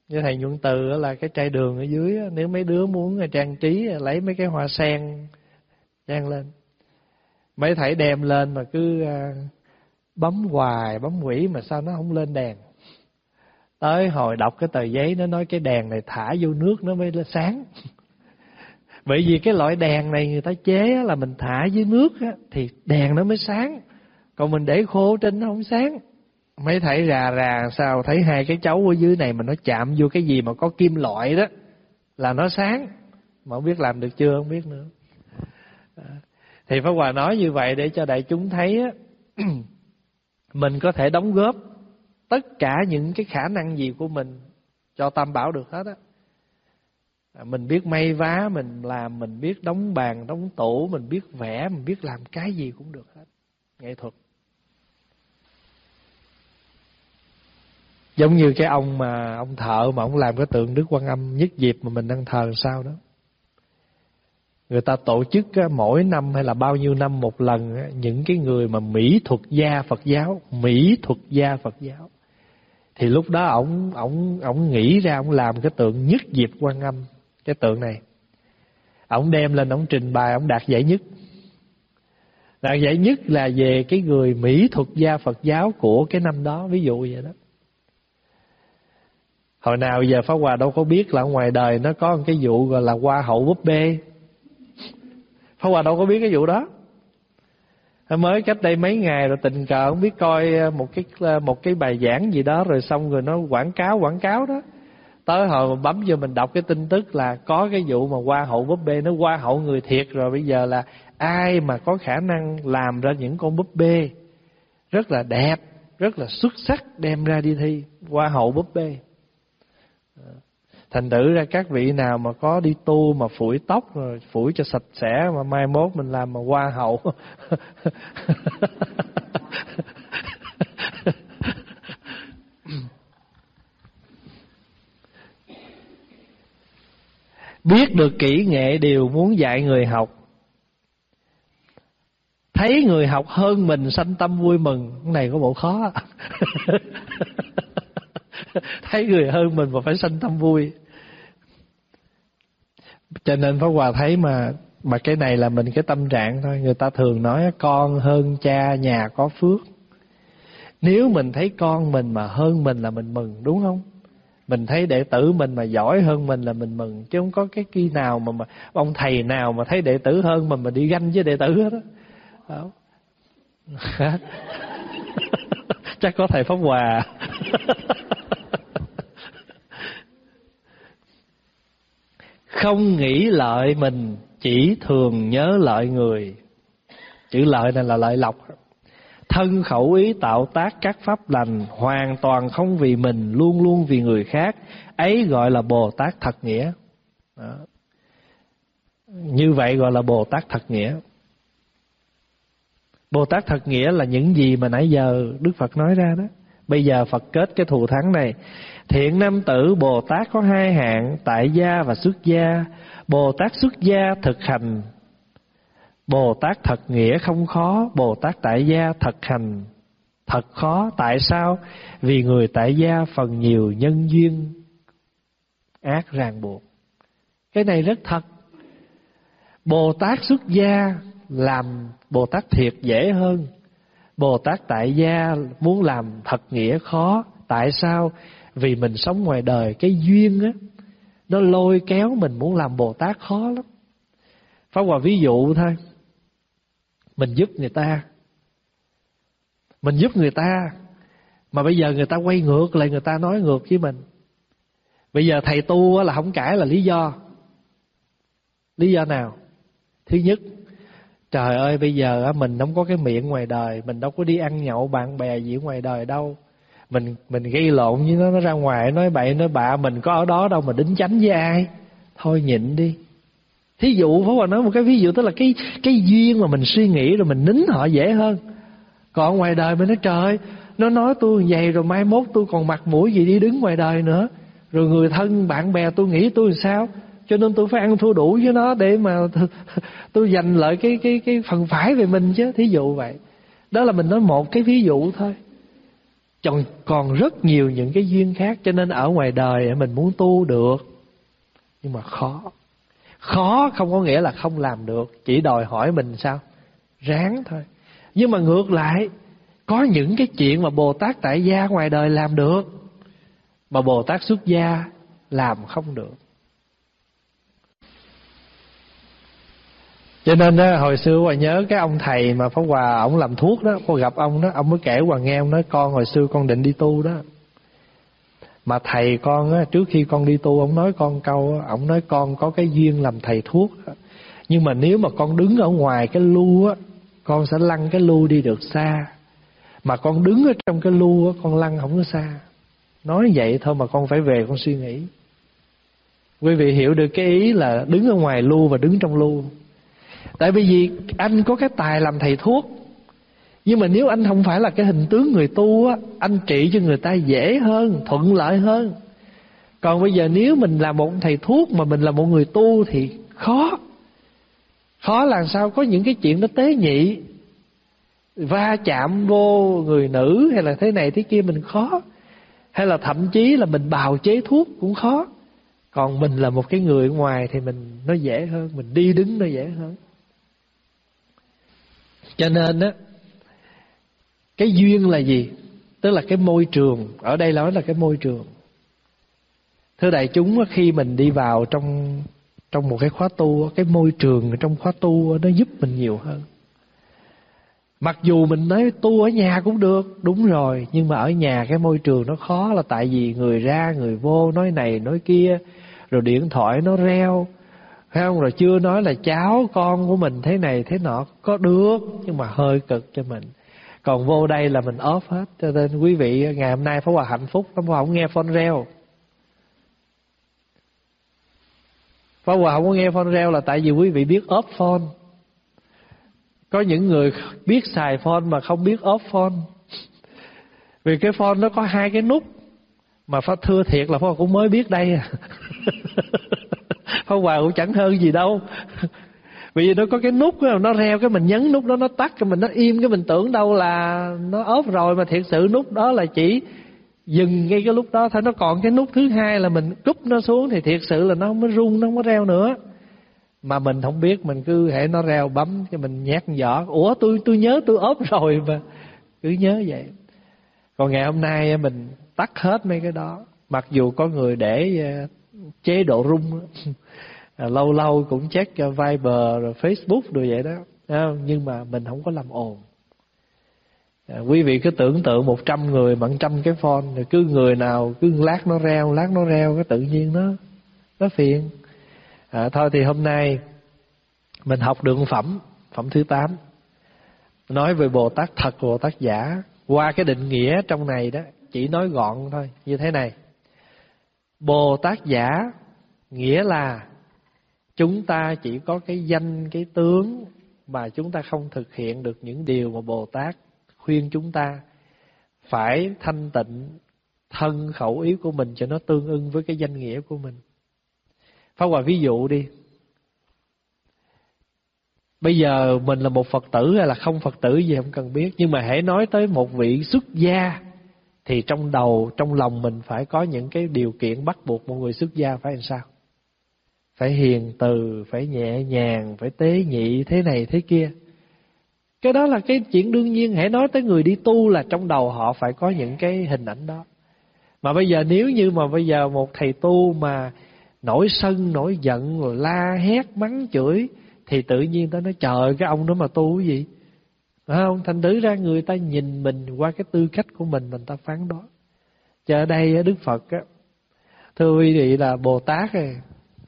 với thầy nhuận từ là cái chai đường ở dưới nếu mấy đứa muốn trang trí lấy mấy cái hoa sen trang lên. Mấy thầy đem lên mà cứ à, bấm hoài bấm quỷ mà sao nó không lên đèn. Tới hồi đọc cái tờ giấy nó nói cái đèn này thả vô nước nó mới sáng. Bởi vì cái loại đèn này người ta chế là mình thả dưới nước á, thì đèn nó mới sáng. Còn mình để khô trên nó không sáng. Mấy thầy rà rà sao thấy hai cái cháu ở dưới này mà nó chạm vô cái gì mà có kim loại đó là nó sáng. Mà không biết làm được chưa không biết nữa thì Pháp Hòa nói như vậy để cho đại chúng thấy á, mình có thể đóng góp tất cả những cái khả năng gì của mình cho tam bảo được hết á. À, mình biết may vá mình làm mình biết đóng bàn đóng tủ mình biết vẽ mình biết làm cái gì cũng được hết. Nghệ thuật. Giống như cái ông mà ông thợ mà ông làm cái tượng đức quan âm nhất dịp mà mình đang thờ sao đó người ta tổ chức mỗi năm hay là bao nhiêu năm một lần những cái người mà mỹ thuật gia Phật giáo, mỹ thuật gia Phật giáo. Thì lúc đó ổng ổng ổng nghĩ ra ổng làm cái tượng nhất diệp quan âm, cái tượng này. Ổng đem lên ổng trình bày, ổng đạt giải nhất. Đạt giải nhất là về cái người mỹ thuật gia Phật giáo của cái năm đó, ví dụ vậy đó. Hồi nào giờ Pháp Hòa đâu có biết là ngoài đời nó có một cái vụ gọi là hoa hậu búp bê. Pháp Hòa à, đâu có biết cái vụ đó. Mới cách đây mấy ngày rồi tình cờ không biết coi ờ, một cái ờ, một cái bài giảng gì đó rồi xong rồi nó quảng cáo quảng cáo đó. Tới hồi mà bấm vô mình đọc cái tin tức là có cái vụ mà hoa hậu búp bê, nó hoa hậu người thiệt rồi, bây giờ là ai mà có khả năng làm ra những con búp bê rất là đẹp, rất là xuất sắc đem ra đi thi, hoa hậu búp bê thành thử ra các vị nào mà có đi tu mà phủi tóc, rồi phủi cho sạch sẽ mà mai mốt mình làm mà hoa hậu. Biết được kỹ nghệ đều muốn dạy người học. Thấy người học hơn mình sanh tâm vui mừng. Cái này có bộ khó. Thấy người hơn mình mà phải sanh tâm vui cho nên Pháp Hòa thấy mà mà cái này là mình cái tâm trạng thôi. Người ta thường nói con hơn cha nhà có phước. Nếu mình thấy con mình mà hơn mình là mình mừng đúng không? Mình thấy đệ tử mình mà giỏi hơn mình là mình mừng. Chứ không có cái khi nào mà, mà ông thầy nào mà thấy đệ tử hơn mình mà đi ganh với đệ tử hết đó chắc có thầy pháp hòa. không nghĩ lợi mình, chỉ thường nhớ lợi người. Chữ lợi này là lợi lộc. Thân khẩu ý tạo tác các pháp lành, hoàn toàn không vì mình, luôn luôn vì người khác. Ấy gọi là bồ tát thật nghĩa. Đó. như vậy gọi là bồ tát thật nghĩa. Bồ tát thật nghĩa là những gì mà nãy giờ đức phật nói ra đó. Bây giờ phật kết cái thù thắng này thiện nam tử bồ tát có hai hạng tại gia và xuất gia bồ tát xuất gia thực hành Bồ Tát thật nghĩa không khó, Bồ Tát tại gia thật hành thật khó. Tại sao? Vì người tại gia phần nhiều nhân duyên ác ràng buộc. Cái này rất thật. Bồ Tát xuất gia làm Bồ Tát thiệt dễ hơn. Bồ Tát tại gia muốn làm thật nghĩa khó. Tại sao? Vì mình sống ngoài đời, cái duyên á, nó lôi kéo mình muốn làm Bồ Tát khó lắm. Pháp Hòa ví dụ thôi, mình giúp người ta. Mình giúp người ta, mà bây giờ người ta quay ngược lại, người ta nói ngược với mình. Bây giờ thầy tu là không cãi là lý do. Lý do nào? Thứ nhất, trời ơi, bây giờ mình không có cái miệng ngoài đời, mình đâu có đi ăn nhậu bạn bè gì ngoài đời đâu mình mình gây lộn với nó nó ra ngoài, nói bậy, nói bạ, mình có ở đó đâu mà đính chánh với ai. Thôi nhịn đi. Thí dụ, Pháp Hòa nói một cái ví dụ, tức là cái cái duyên mà mình suy nghĩ rồi mình nín họ dễ hơn. Còn ngoài đời mình nói, trời nó nói tôi vậy rồi mai mốt tôi còn mặt mũi gì đi đứng ngoài đời nữa. Rồi người thân, bạn bè tôi nghĩ tôi làm sao? Cho nên tôi phải ăn thua đủ với nó để mà tôi giành lại cái cái cái phần phải về mình chứ. Thí dụ vậy. Đó là mình nói một cái ví dụ thôi còn còn rất nhiều những cái duyên khác, cho nên ở ngoài đời mình muốn tu được. Nhưng mà khó. Khó không có nghĩa là không làm được. Chỉ đòi hỏi mình sao? Ráng thôi. Nhưng mà ngược lại, có những cái chuyện mà bồ tát tại gia ngoài đời làm được, mà bồ tát xuất gia làm không được. Cho nên đó, hồi xưa hòa nhớ cái ông thầy mà pháp hòa ông làm thuốc đó cô gặp ông đó ông mới kể hòa nghe ông nói con hồi xưa con định đi tu đó. Mà thầy con á, trước khi con đi tu ông nói con câu ông nói con có cái duyên làm thầy thuốc nhưng mà nếu mà con đứng ở ngoài cái lu á con sẽ lăn cái lu đi được xa. Mà con đứng ở trong cái lu á con lăn không có xa. Nói vậy thôi mà con phải về con suy nghĩ. Quý vị hiểu được cái ý là đứng ở ngoài lu và đứng trong lu tại vì gì? Anh có cái tài làm thầy thuốc. Nhưng mà nếu anh không phải là cái hình tướng người tu á, anh trị cho người ta dễ hơn, thuận lợi hơn. Còn bây giờ nếu mình là một thầy thuốc mà mình là một người tu thì khó. Khó làm sao? Có những cái chuyện nó tế nhị. Va chạm vô người nữ hay là thế này thế kia mình khó. Hay là thậm chí là mình bào chế thuốc cũng khó. Còn mình là một cái người ngoài thì mình, nó dễ hơn, mình đi đứng nó dễ hơn cho nên á, cái duyên là gì? Tức là cái môi trường. Ở đây nói là cái môi trường. Thưa đại chúng khi mình đi vào trong trong một cái khóa tu cái môi trường trong khóa tu nó giúp mình nhiều hơn. Mặc dù mình nói tu ở nhà cũng được, đúng rồi, nhưng mà ở nhà cái môi trường nó khó là tại vì người ra, người vô, nói này, nói kia, rồi điện thoại nó reo phải không? Rồi chưa nói là cháu con của mình thế này thế nọ, có được, nhưng mà hơi cực cho mình. Còn vô đây là mình off hết. Cho nên quý vị, ngày hôm nay phải hòa hạnh phúc Pháp Hòa không nghe phone reo. Pháp Hòa không có nghe phone reo là tại vì quý vị biết off phone. Có những người biết xài phone mà không biết off phone. Vì cái phone nó có hai cái nút mà Pháp thưa thiệt là Pháp Hòa cũng mới biết đây à. Pháp Hòa cũng chẳng hơn gì đâu. Vì nó có cái nút đó, nó reo cái mình nhấn nút đó nó tắt cái mình nó im cái mình tưởng đâu là nó ốp rồi. Mà thiệt sự nút đó là chỉ dừng ngay cái lúc đó thôi. Nó còn cái nút thứ hai là mình cúp nó xuống thì thiệt sự là nó không có rung nó không có reo nữa. Mà mình không biết mình cứ hệ nó reo bấm cho mình nhát giỏ. Ủa tôi tôi nhớ tôi ốp rồi mà. Cứ nhớ vậy. Còn ngày hôm nay mình tắt hết mấy cái đó. Mặc dù có người để chế độ rung à, lâu lâu cũng check à, Viber rồi Facebook rồi vậy đó. Nhưng mà mình không có làm ồn. À, quý vị cứ tưởng tượng một trăm người bằng trăm cái phone rồi cứ người nào cứ lát nó reo lát nó reo cái tự nhiên nó nó phiền. À, thôi thì hôm nay mình học được phẩm phẩm thứ tám. Nói về Bồ Tát thật Bồ Tát giả. Qua cái định nghĩa trong này đó chỉ nói gọn thôi như thế này. Bồ Tát giả, nghĩa là chúng ta chỉ có cái danh, cái tướng mà chúng ta không thực hiện được những điều mà Bồ Tát khuyên chúng ta phải thanh tịnh thân khẩu ý của mình cho nó tương ưng với cái danh nghĩa của mình. Phá hoài ví dụ đi. Bây giờ mình là một Phật tử hay là không Phật tử gì không cần biết. Nhưng mà hãy nói tới một vị xuất gia. Thì trong đầu, trong lòng mình phải có những cái điều kiện bắt buộc một người xuất gia phải làm sao? phải hiền từ phải nhẹ nhàng phải tế nhị thế này thế kia. Cái đó là cái chuyện đương nhiên hãy nói tới người đi tu là trong đầu họ phải có những cái hình ảnh đó. Mà bây giờ nếu như mà bây giờ một thầy tu mà nổi sân nổi giận rồi la hét mắng chửi thì tự nhiên ta nói trời cái ông đó mà tu cái gì? Phải không? Thành thử ra người ta nhìn mình qua cái tư cách của mình mình ta phán đó chờ ở đây đức phật á thưa quý vị là bồ tát ấy,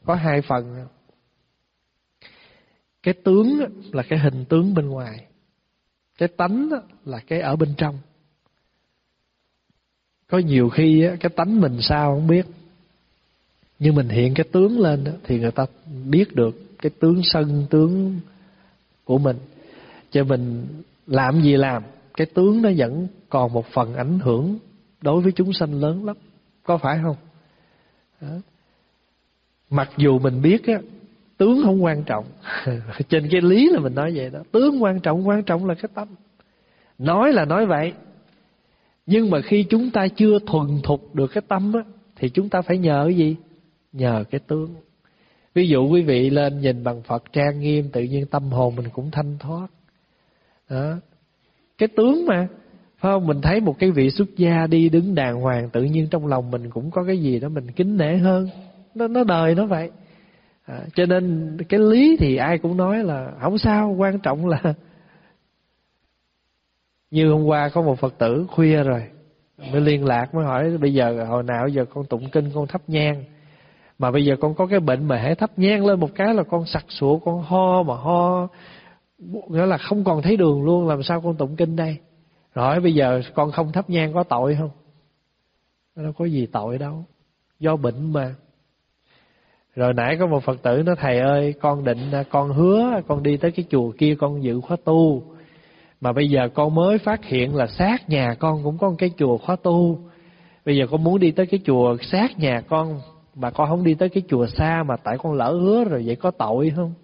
có hai phần. Cái tướng là cái hình tướng bên ngoài. Cái tánh là cái ở bên trong. Có nhiều khi cái tánh mình sao không biết. Nhưng mình hiện cái tướng lên thì người ta biết được cái tướng sân tướng của mình cho mình làm gì làm cái tướng nó vẫn còn một phần ảnh hưởng đối với chúng sanh lớn lắm có phải không đó. Mặc dù mình biết á, tướng không quan trọng. Trên cái lý là mình nói vậy đó. Tướng quan trọng, quan trọng là cái tâm. Nói là nói vậy. Nhưng mà khi chúng ta chưa thuần thục được cái tâm á, thì chúng ta phải nhờ cái gì? Nhờ cái tướng. Ví dụ quý vị lên nhìn bằng Phật trang nghiêm, tự nhiên tâm hồn mình cũng thanh thoát. Đó. Cái tướng mà, phải không? Mình thấy một cái vị xuất gia đi đứng đàng hoàng, tự nhiên trong lòng mình cũng có cái gì đó mình kính nể hơn nó nó đời nó vậy à, cho nên cái lý thì ai cũng nói là không sao quan trọng là như hôm qua có một phật tử khuya rồi mới liên lạc mới hỏi bây giờ hồi nào giờ con tụng kinh con thắp nhang mà bây giờ con có cái bệnh mà hãy thắp nhang lên một cái là con sặc sụa con ho mà ho nghĩa là không còn thấy đường luôn, làm sao con tụng kinh đây? Rồi, bây giờ con không thắp nhang có tội không? Nó có gì tội đâu, do bệnh mà. Rồi nãy có một phật tử nói, thầy ơi, con định con hứa con đi tới cái chùa kia con dự khóa tu. Mà bây giờ con mới phát hiện là sát nhà con cũng có một cái chùa khóa tu. Bây giờ con muốn đi tới cái chùa sát nhà con, mà con không đi tới cái chùa xa mà tại con lỡ hứa rồi vậy có tội không?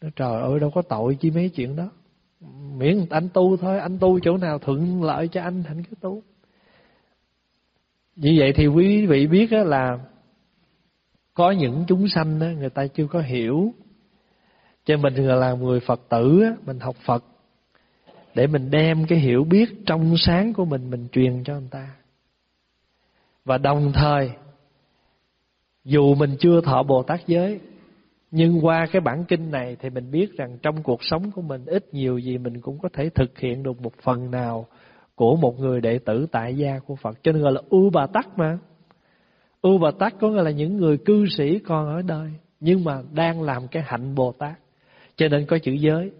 Nói, trời ơi, đâu có tội chi mấy chuyện đó. Miễn anh tu thôi, anh tu chỗ nào thuận lợi cho anh thành cứ tu. Như vậy thì quý vị biết là có những chúng sanh người ta chưa có hiểu. Cho mình là người phật tử mình học phật, để mình đem cái hiểu biết trong sáng của mình mình truyền cho người ta. Và đồng thời, dù mình chưa thọ bồ tát giới nhưng qua cái bản kinh này thì mình biết rằng trong cuộc sống của mình ít nhiều gì mình cũng có thể thực hiện được một phần nào của một người đệ tử tại gia của Phật. Cho nên gọi là U Bà Tắc mà. U Bà Tắc có nghĩa là những người cư sĩ còn ở đời nhưng mà đang làm cái hạnh Bồ Tát. Cho nên có chữ giới.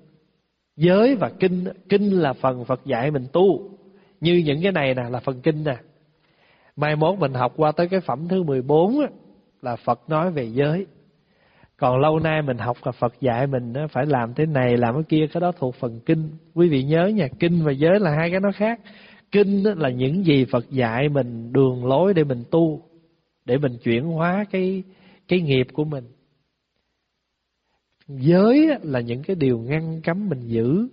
Giới và kinh, kinh là phần Phật dạy mình tu. Như những cái này nè là phần kinh nè. Mai mốt mình học qua tới cái phẩm thứ 14 á, là Phật nói về giới. Còn lâu nay mình học là Phật dạy mình phải làm thế này, làm cái kia, cái đó thuộc phần kinh. Quý vị nhớ nha, kinh và giới là hai cái nó khác. Kinh là những gì Phật dạy mình đường lối để mình tu, để mình chuyển hóa cái cái nghiệp của mình. Giới là những cái điều ngăn cấm mình giữ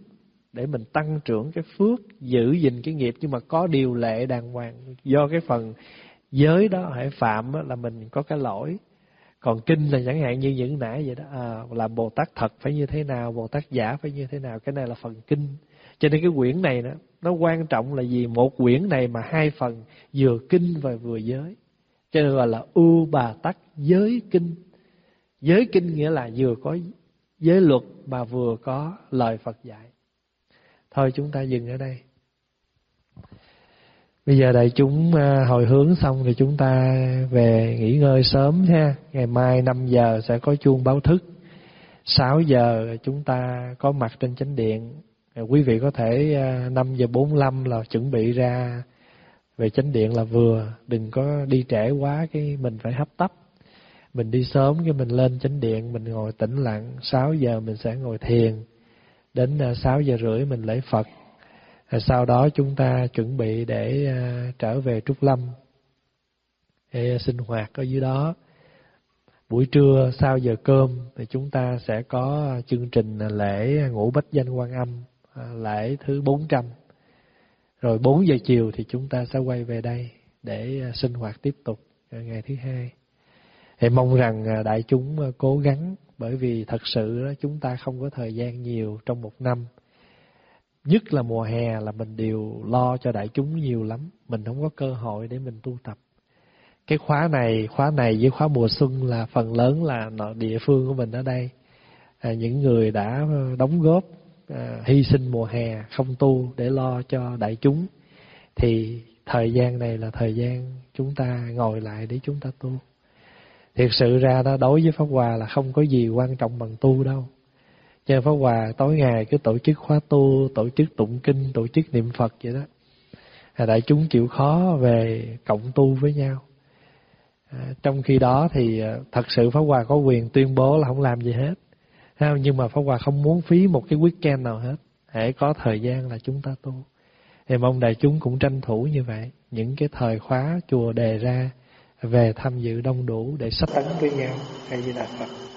để mình tăng trưởng cái phước, giữ gìn cái nghiệp nhưng mà có điều lệ đàng hoàng. Do cái phần giới đó hãy phạm là mình có cái lỗi còn kinh là chẳng hạn như những nãy vậy đó à, làm bồ tát thật phải như thế nào bồ tát giả phải như thế nào cái này là phần kinh. Cho nên cái quyển này đó nó quan trọng là gì một quyển này mà hai phần vừa kinh và vừa giới. Cho nên gọi là u bà tắc giới kinh. Giới kinh nghĩa là vừa có giới luật mà vừa có lời phật dạy. Thôi chúng ta dừng ở đây. Bây giờ đại chúng ờ, hồi hướng xong thì chúng ta về nghỉ ngơi sớm ha. Ngày mai 5 giờ sẽ có chuông báo thức. 6 giờ chúng ta có mặt trên chánh điện. Quý vị có thể ờ, 5 giờ 45 là chuẩn bị ra về chánh điện là vừa. Đừng có đi trễ quá cái mình phải hấp tấp. Mình đi sớm cái mình lên chánh điện, mình ngồi tĩnh lặng. 6 giờ mình sẽ ngồi thiền. Đến ờ, 6 giờ rưỡi mình lễ Phật sau đó chúng ta chuẩn bị để ờ, trở về Trúc Lâm để sinh hoạt ở dưới đó. Buổi trưa sau giờ cơm thì chúng ta sẽ có chương trình lễ ngũ bách danh quan âm, ờ, lễ thứ 400. Rồi 4 giờ chiều thì chúng ta sẽ quay về đây để ờ, sinh hoạt tiếp tục ngày thứ hai. Thì mong rằng đại chúng cố gắng bởi vì thật sự chúng ta không có thời gian nhiều trong một năm nhất là mùa hè là mình đều lo cho đại chúng nhiều lắm. Mình không có cơ hội để mình tu tập. Cái khóa này khóa này với khóa mùa xuân là phần lớn là địa phương của mình ở đây. À, những người đã đóng góp à, hy sinh mùa hè không tu để lo cho đại chúng thì thời gian này là thời gian chúng ta ngồi lại để chúng ta tu. Thiệt sự ra đó đối với pháp hòa là không có gì quan trọng bằng tu đâu cho Pháp Hòa tối ngày cứ tổ chức khóa tu, tổ chức tụng kinh, tổ chức niệm Phật vậy đó. À, đại chúng chịu khó về cộng tu với nhau. À, trong khi đó thì à, thật sự Pháp Hòa có quyền tuyên bố là không làm gì hết. Nhưng mà Pháp Hòa không muốn phí một cái weekend nào hết. Hãy có thời gian là chúng ta tu. Thì mong đại chúng cũng tranh thủ như vậy. Những cái thời khóa chùa đề ra về tham dự đông đủ để sắp tấn với nhau. Hay như là Phật.